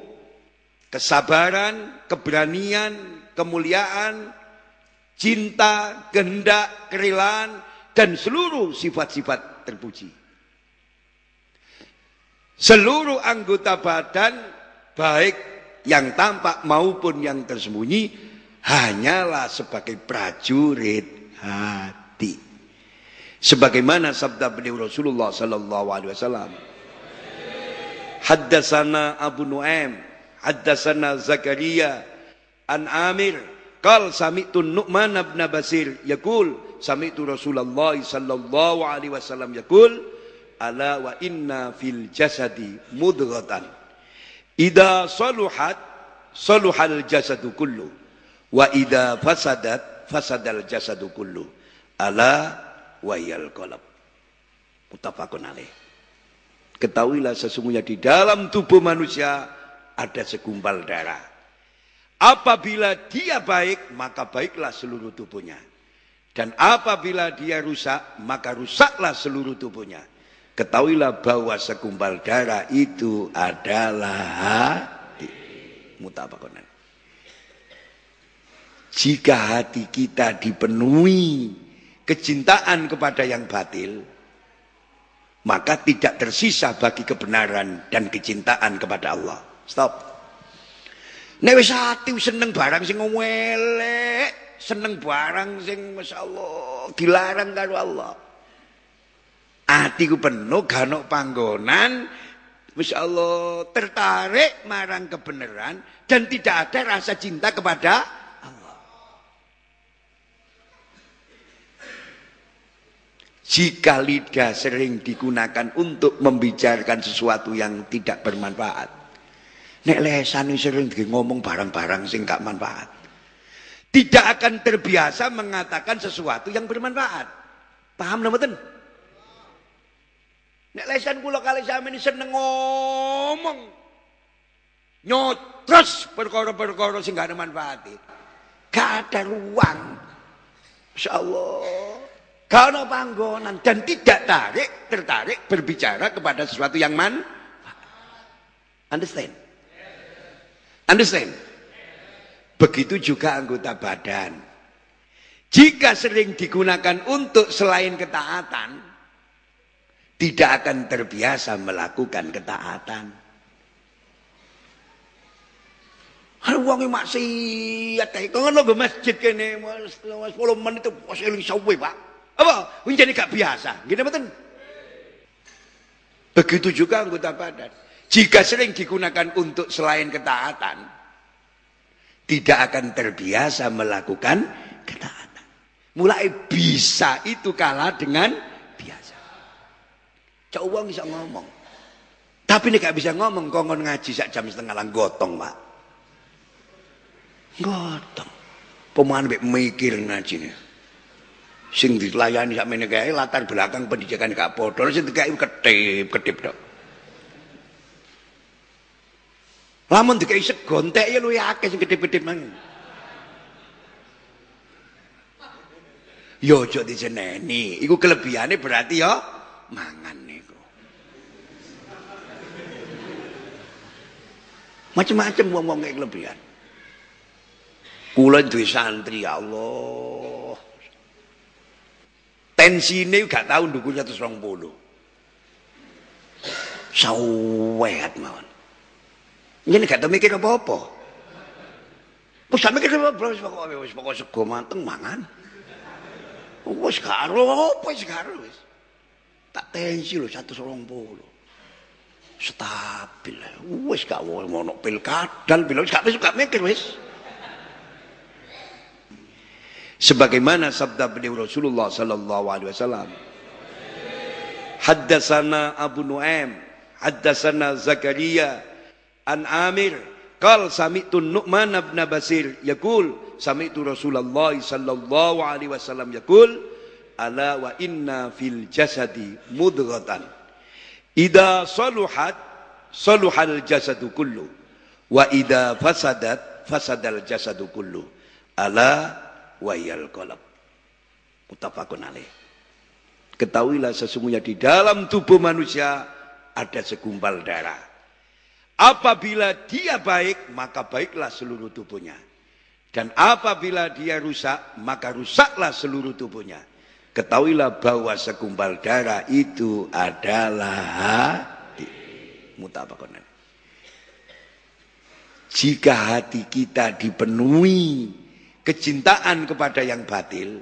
kesabaran, keberanian, kemuliaan, cinta, kehendak, kerelaan, dan seluruh sifat-sifat terpuji. Seluruh anggota badan, baik yang tampak maupun yang tersembunyi, hanyalah sebagai prajurit hati. Sebagaimana sabda beliau Rasulullah sallallahu alaihi wasallam. Haddasana Abu Nuaim, haddasana Zakaria an Amir, qal sami'tu Nu'man bin Basir yaqul. Sami'tu Rasulullah sallallahu alaihi wasallam yaqul ala wa inna fil jasadi mudghatan idza saluhat saluhal jasadu kullu. Wa idza fasadat fasadal jasadu kullu. Ala wayal qalb. Muttafaqun alaih. Ketahuilah sesungguhnya di dalam tubuh manusia ada segumpal darah. Apabila dia baik maka baiklah seluruh tubuhnya. Dan apabila dia rusak maka rusaklah seluruh tubuhnya. Ketahuilah bahwa segumpal darah itu adalah hati. Mutabakun jika hati kita dipenuhi kecintaan kepada yang batil, maka tidak tersisa bagi kebenaran dan kecintaan kepada Allah. Stop. Nek wis ati seneng barang sing elek, seneng barang sing masyaallah dilarang karo Allah. Atiku penuh ganok panggonan Masya Allah tertarik marang kebenaran dan tidak ada rasa cinta kepada Jika lidah sering digunakan untuk membicarakan sesuatu yang tidak bermanfaat. Nek lesan sering ngomong barang-barang sing gak manfaat. Tidak akan terbiasa mengatakan sesuatu yang bermanfaat. Paham mboten? Nek lesan kula kali ini seneng ngomong. Nyotros perkara-perkara sing gak ada manfaat. Gak ada ruang. Insya Allah. Karena panggonan dan tidak tarik, tertarik berbicara kepada sesuatu yang man. Understand? Understand? Begitu juga anggota badan. Jika sering digunakan untuk selain ketaatan, tidak akan terbiasa melakukan ketaatan. Hal wong maksiat kae kok ngono masjid kene 10 menit wis eling sawe, Pak. Apa? Menjadi gak biasa. Gitu betul? Begitu juga anggota badan. Jika sering digunakan untuk selain ketaatan, tidak akan terbiasa melakukan ketaatan. Mulai bisa itu kalah dengan biasa. Uang bisa ngomong. Tapi ini gak bisa ngomong, kongon ngaji sak jam setengah lang gotong, Pak. Gotong. Pemain mikir ngaji nih sing dilayani sakmene kae latar belakang pendidikan gak padha sing dikai ketip-ketip tok. Lamun dikai segontek ya luwih akeh sing ketip-ketip mang. Yo aja dijeneni, iku kelebihane berarti ya mangan niku. Macam-macam wong-wong kelebihan. Kula duwe santri ya Allah. Tensine gak terus rong puluh. Sawet mawon. Ini gak mikir apa-apa. Wis gak mikir apa-apa, wis pokoke wis pokoke sego manteng mangan. Wis gak apa wis gak wis. Tak tensi lho 120. Stabil. Wis gak ono pilkadal, bila wis gak wis gak mikir wis. sebagaimana sabda beliau Rasulullah sallallahu alaihi wasallam Haddasana Abu Nuaim Haddasana Zakaria an Amir qal sami'tu Nu'man bin Basir yaqul sami'tu Rasulullah sallallahu alaihi wasallam yaqul Ala wa inna fil jasadi mudghatan. Ida saluhat saluhal jasadu kullu. Wa ida fasadat fasadal jasadu kullu. Ala wa yal qalab. Mutafakun alaih. Ketahuilah sesungguhnya di dalam tubuh manusia ada segumpal darah. Apabila dia baik, maka baiklah seluruh tubuhnya. Dan apabila dia rusak, maka rusaklah seluruh tubuhnya. Ketahuilah bahwa segumpal darah itu adalah hati. Mutabakun. Jika hati kita dipenuhi kecintaan kepada yang batil,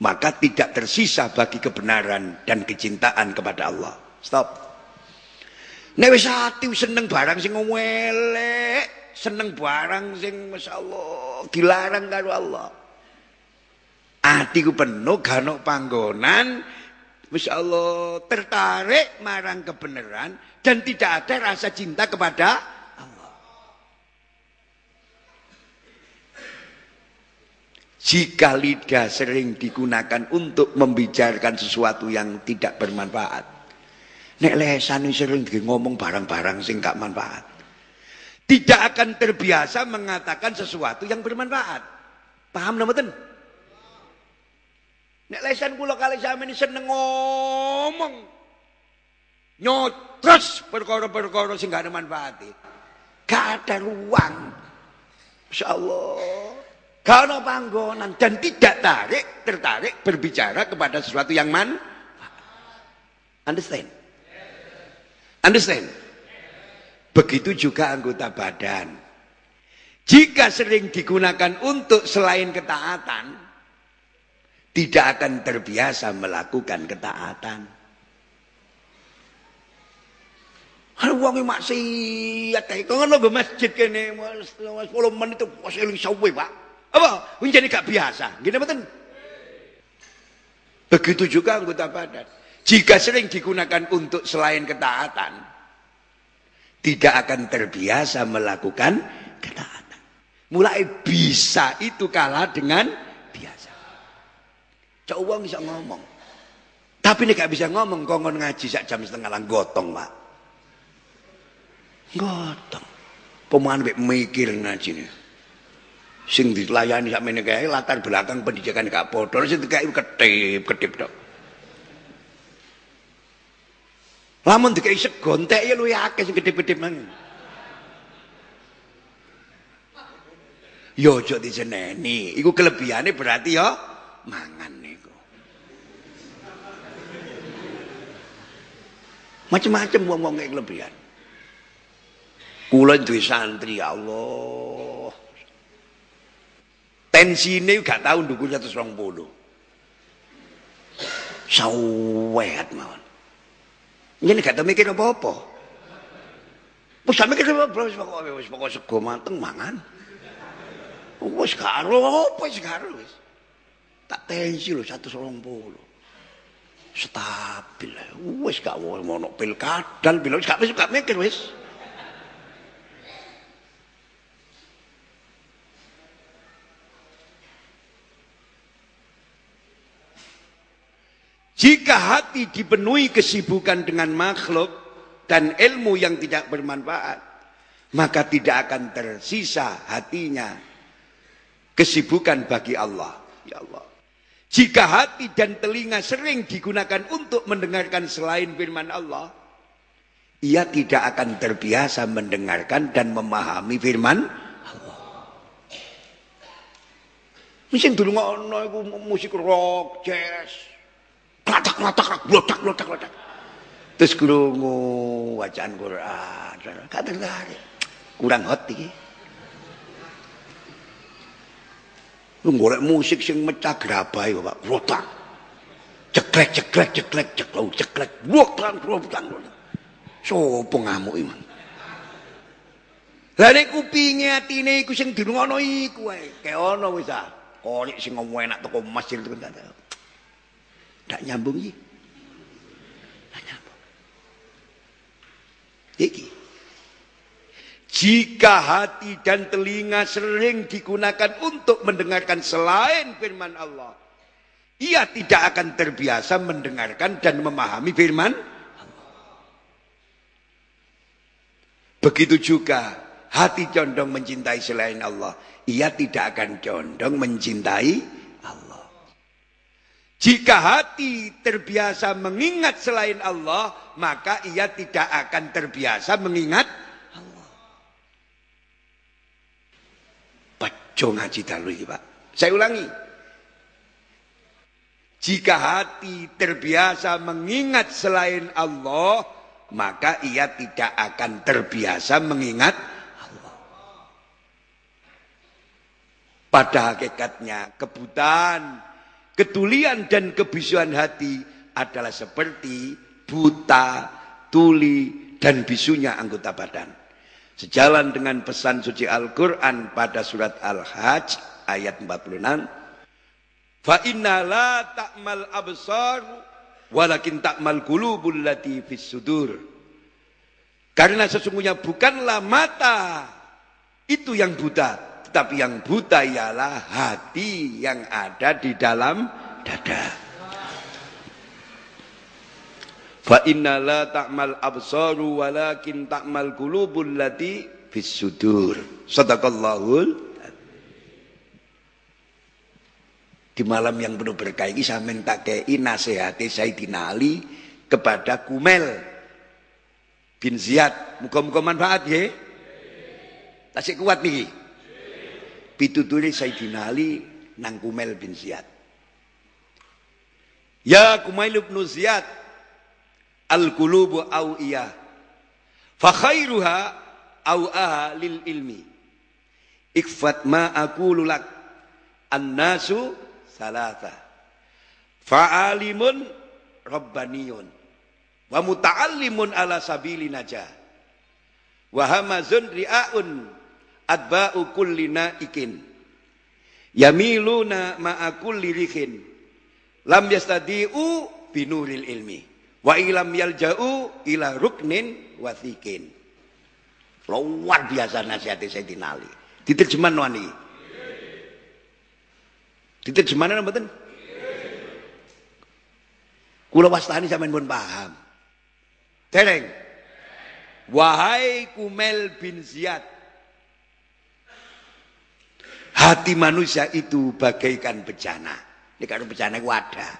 maka tidak tersisa bagi kebenaran dan kecintaan kepada Allah. Stop. Nek wis ati seneng barang sing elek, seneng barang sing masyaallah dilarang karo Allah. Atiku penuh ganok panggonan Masya Allah tertarik marang kebenaran dan tidak ada rasa cinta kepada Allah. Jika lidah sering digunakan untuk membicarakan sesuatu yang tidak bermanfaat, nek lesan sering ngomong barang-barang sing gak manfaat, tidak akan terbiasa mengatakan sesuatu yang bermanfaat. Paham namanya? Nek lesan kula kali ini seneng ngomong. Nyotros perkara-perkara sing gak ada manfaat. Gak ada ruang. Insyaallah. Gak ada panggonan dan tidak tarik, tertarik berbicara kepada sesuatu yang man. Understand? Understand? Begitu juga anggota badan. Jika sering digunakan untuk selain ketaatan, tidak akan terbiasa melakukan ketaatan. Hal wong maksiat kae kok ngono go masjid kene 10 menit itu eling sawe, Pak. Apa? Menjadi gak biasa. Gini betul? Begitu juga anggota badan. Jika sering digunakan untuk selain ketaatan, tidak akan terbiasa melakukan ketaatan. Mulai bisa itu kalah dengan Cak uang bisa ngomong. Tapi ini gak bisa ngomong, kongon ngaji sak jam setengah lang gotong, Pak. Gotong. Pemain bek mikir ngaji nih. Sing dilayani sak meneh latar belakang pendidikan gak padha, sing kae ketip-ketip tok. Lamun dikai segontek ya luwih akeh sing ketip-ketip mang. Yo aja dijeneni, iku kelebihane berarti ya mangan. Macam-macam wong-wong yang kelebihan. Kula duwe santri ya Allah. Tensine gak tau ndukur 120. Sawet mawon. Ini gak mikir apa-apa. Wis mikir wis pokoke wis pokoke sego mateng mangan. Wis karo apa wis karo wis. Tak tensi lho 120 stabil. Wis gak mau pilkada, bila wis gak wis gak mikir wis. Jika hati dipenuhi kesibukan dengan makhluk dan ilmu yang tidak bermanfaat, maka tidak akan tersisa hatinya kesibukan bagi Allah. Ya Allah. Jika hati dan telinga sering digunakan untuk mendengarkan selain firman Allah, ia tidak akan terbiasa mendengarkan dan memahami firman Allah. Mungkin dulu ngono musik rock, jazz. Klatak klatak blotak blotak blotak. Terus krungu wacaan Quran. Kata kurang hot. Lu golek musik sing mecah grabai Pak. Rotak. Ceklek ceklek ceklek ceklek ceklek. Rotak rotak. Sopo ngamuk iki, Mang? Lah nek kupinge atine iku sing dirungono iku wae. Kayak ono wis ah. Kolik sing enak toko masjid itu Ndak nyambung iki. Ndak nyambung. Iki jika hati dan telinga sering digunakan untuk mendengarkan selain firman Allah, ia tidak akan terbiasa mendengarkan dan memahami firman Begitu juga hati condong mencintai selain Allah. Ia tidak akan condong mencintai. Jika hati terbiasa mengingat selain Allah, maka ia tidak akan terbiasa mengingat Allah. Baca ngaji dalu Pak. Saya ulangi. Jika hati terbiasa mengingat selain Allah, maka ia tidak akan terbiasa mengingat Allah. Pada hakikatnya kebutaan, ketulian dan kebisuan hati adalah seperti buta, tuli, dan bisunya anggota badan. Sejalan dengan pesan suci Al-Quran pada surat Al-Hajj ayat 46. Fa inna la ta'mal absar walakin takmal qulubul lati fis sudur. Karena sesungguhnya bukanlah mata itu yang buta, tetapi yang buta ialah hati yang ada di dalam dada. Fa inna la ta'mal absaru walakin ta'mal qulubul lati fis sudur. Sadaqallahul Di malam yang penuh berkah ini saya minta kei nasihati Sayyidina Ali kepada Kumel bin Ziyad. Muka-muka manfaat ya. Tasik kuat nih. Pituturi Sayyidina Ali nang Kumel bin Ziyad. Ya Kumail bin Ziyad al-qulubu iya. Fa khairuha aha lil ilmi. Ikfat ma aku lulak. An-nasu salasa. Fa'alimun rabbaniyun. Wa muta'allimun ala sabili najah. Wa hamazun ri'aun adba'u kulli na'ikin. Yamiluna ma'a kulli rihin. Lam yastadi'u binuril ilmi. Wa ilam yalja'u ila ruknin wathikin. Luar biasa nasihatnya Sayyidina Ali. Diterjemah wani. Diterjemahkan mboten? Kula wastani sampean pun paham. Dereng. Wahai Kumel bin Ziyad. Hati manusia itu bagaikan bejana. Ini kalau bejana wadah.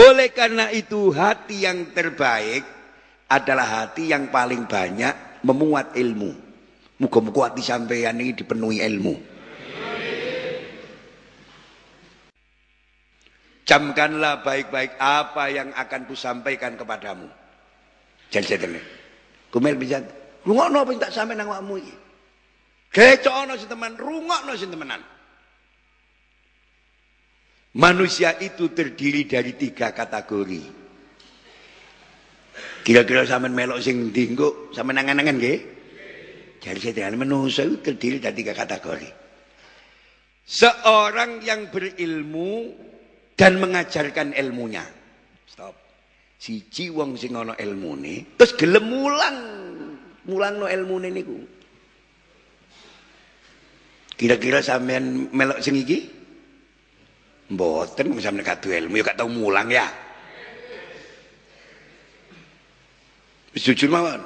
Oleh karena itu hati yang terbaik adalah hati yang paling banyak memuat ilmu. Muka-muka hati sampeyan ini dipenuhi ilmu. Camkanlah baik-baik apa yang akan kusampaikan kepadamu. Jangan saya Kumel bisa rungokno apa tak sampe nang awakmu iki. Gecokno sing teman, rungokno sing temenan. Manusia itu terdiri dari tiga kategori. Kira-kira sampean melok sing dinggo, sampean nangan-nangan nggih? Jadi saya manusia itu terdiri dari tiga kategori. Seorang yang berilmu dan mengajarkan ilmunya. Stop. Siji wong sing ana ilmune terus gelem mulang mulangno ilmune niku. Kira-kira sampean melok sing iki? Mboten sampean kadu ilmu ya gak tau mulang ya. Jujur mawon.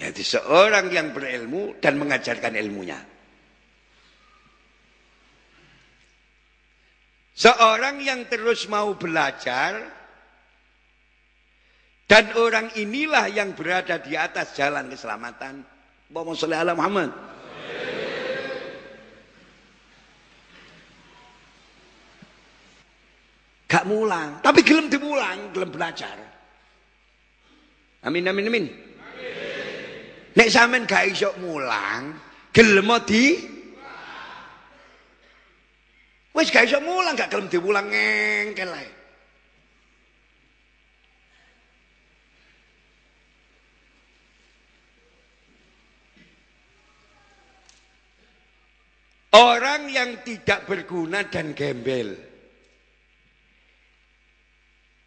Jadi seorang yang berilmu dan mengajarkan ilmunya. Seorang yang terus mau belajar dan orang inilah yang berada di atas jalan keselamatan. Ala Muhammad. Gak mulang, tapi gelem dimulang, gelem belajar. Amin amin amin. Nek sampean gak iso mulang, gelem di Wis gak iso mulang, gak gelem diwulang ngengkel ae. Orang yang tidak berguna dan gembel.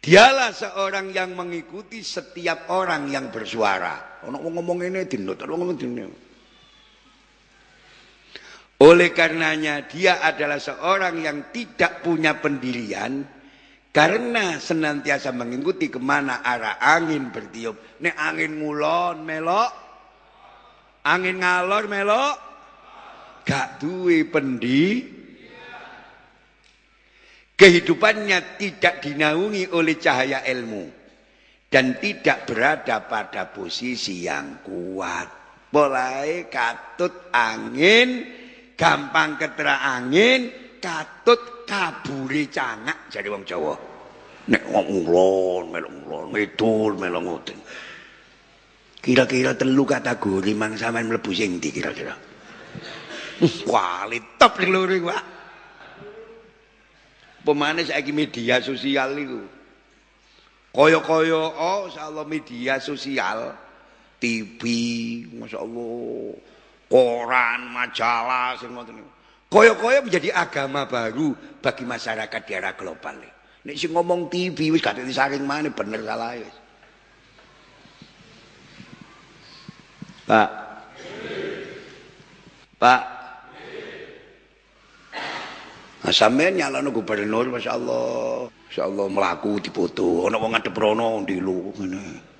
Dialah seorang yang mengikuti setiap orang yang bersuara. Ono ngomong ini dinut, ono ngomong dinut. Oleh karenanya dia adalah seorang yang tidak punya pendirian karena senantiasa mengikuti ke mana arah angin bertiup. Nek angin ngulon melok, angin ngalor melok, gak duwe pendi. Kehidupannya tidak dinaungi oleh cahaya ilmu dan tidak berada pada posisi yang kuat. Mulai katut angin gampang ketera angin, katut kaburi cangak jadi wong Jawa. Nek wong ulon, melok ulon, medul, melok ngoten. Kira-kira telu kategori mang sampean mlebu sing ndi kira-kira? Kuali top ning lho Pak. Pemane saiki media sosial iku. Kaya-kaya oh insyaallah media sosial TV, masyaallah koran, majalah sing ngoten niku. Kaya-kaya menjadi agama baru bagi masyarakat di era global. Nek sing ngomong TV wis gak disaring mana bener salah wis. Pak. Pak. Nah, sampean nyalano gubernur masyaallah. Masyaallah melaku dipoto. Ana wong ngadep rono ndilu ngene.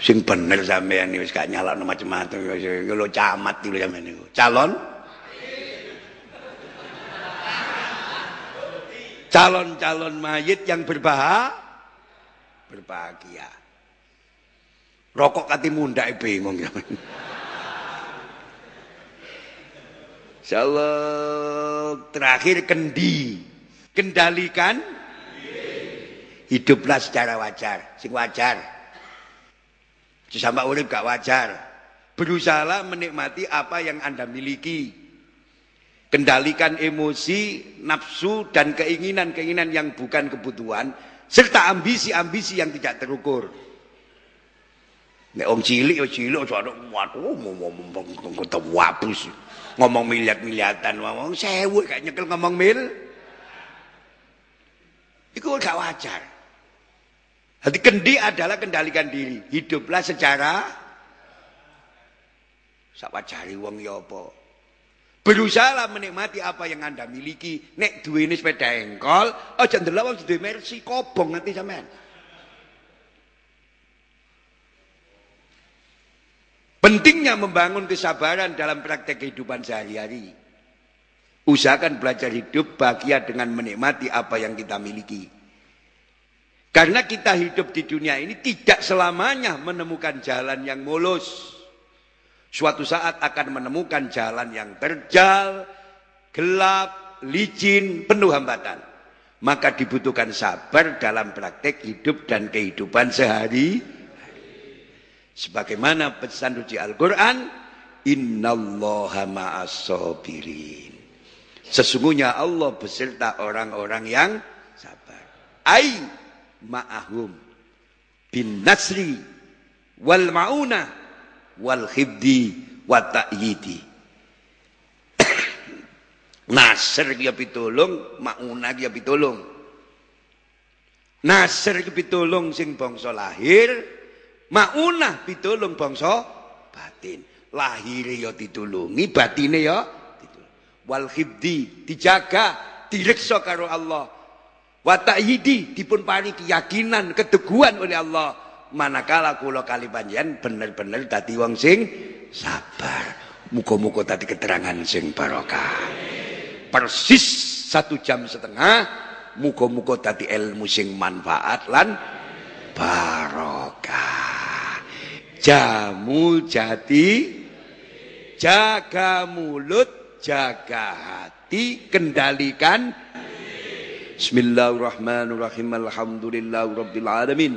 sing bener sampean wis gak nyalakno macam-macam lo camat iki sampean niku calon calon-calon mayit yang berbahagia berbahagia rokok kati mundak bingung ya Insyaallah terakhir kendi kendalikan hiduplah secara wajar sing wajar Sampai urip gak wajar. Berusaha menikmati apa yang Anda miliki. Kendalikan emosi, nafsu, dan keinginan-keinginan yang bukan kebutuhan. Serta ambisi-ambisi yang tidak terukur. Nek om cilik, om cilik, waduh, ngomong wabus. Ngomong miliat-miliatan, ngomong sewu, kayak nyekel ngomong mil. Itu gak wajar. Hati kendi adalah kendalikan diri. Hiduplah secara sapa cari wong ya apa. Berusaha menikmati apa yang Anda miliki. Nek ini sepeda engkol, aja ndelok wong duwe Mercy kobong nanti sampean. Pentingnya membangun kesabaran dalam praktek kehidupan sehari-hari. Usahakan belajar hidup bahagia dengan menikmati apa yang kita miliki. Karena kita hidup di dunia ini tidak selamanya menemukan jalan yang mulus. Suatu saat akan menemukan jalan yang terjal, gelap, licin, penuh hambatan. Maka dibutuhkan sabar dalam praktek hidup dan kehidupan sehari. Sebagaimana pesan suci Al-Quran, Innallaha ma'as Sesungguhnya Allah beserta orang-orang yang sabar. Ai ma'ahum bin nasri wal mauna wal khibdi wa ta'yidi Nasr dia pitulung, mauna dia pitulung. Nasr dia pitulung sing bangsa lahir, mauna pitulung bangsa batin. Lahir ya ditulungi, batine ya. Wal khibdi dijaga, direksa karo Allah. Wa ta'yidi dipun paring keyakinan, keteguhan oleh Allah. Manakala kula kali panjenengan bener-bener dadi wong sing sabar. Muga-muga tadi keterangan sing barokah. Persis satu jam setengah. Muga-muga tadi ilmu sing manfaat lan barokah. Jamu jati jaga mulut, jaga hati, kendalikan Bismillahirrahmanirrahim. Alhamdulillah rabbil alamin.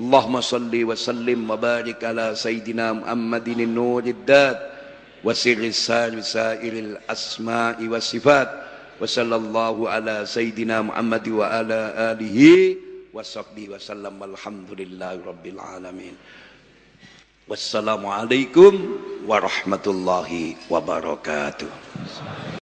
Allahumma salli wa sallim wa barik ala sayyidina Muhammadin nurid dat wa sirri sairil asma'i wa sifat wa sallallahu ala sayyidina Muhammad وصحبه وسلم والحمد لله رب العالمين. والسلام عليكم ورحمة الله وبركاته.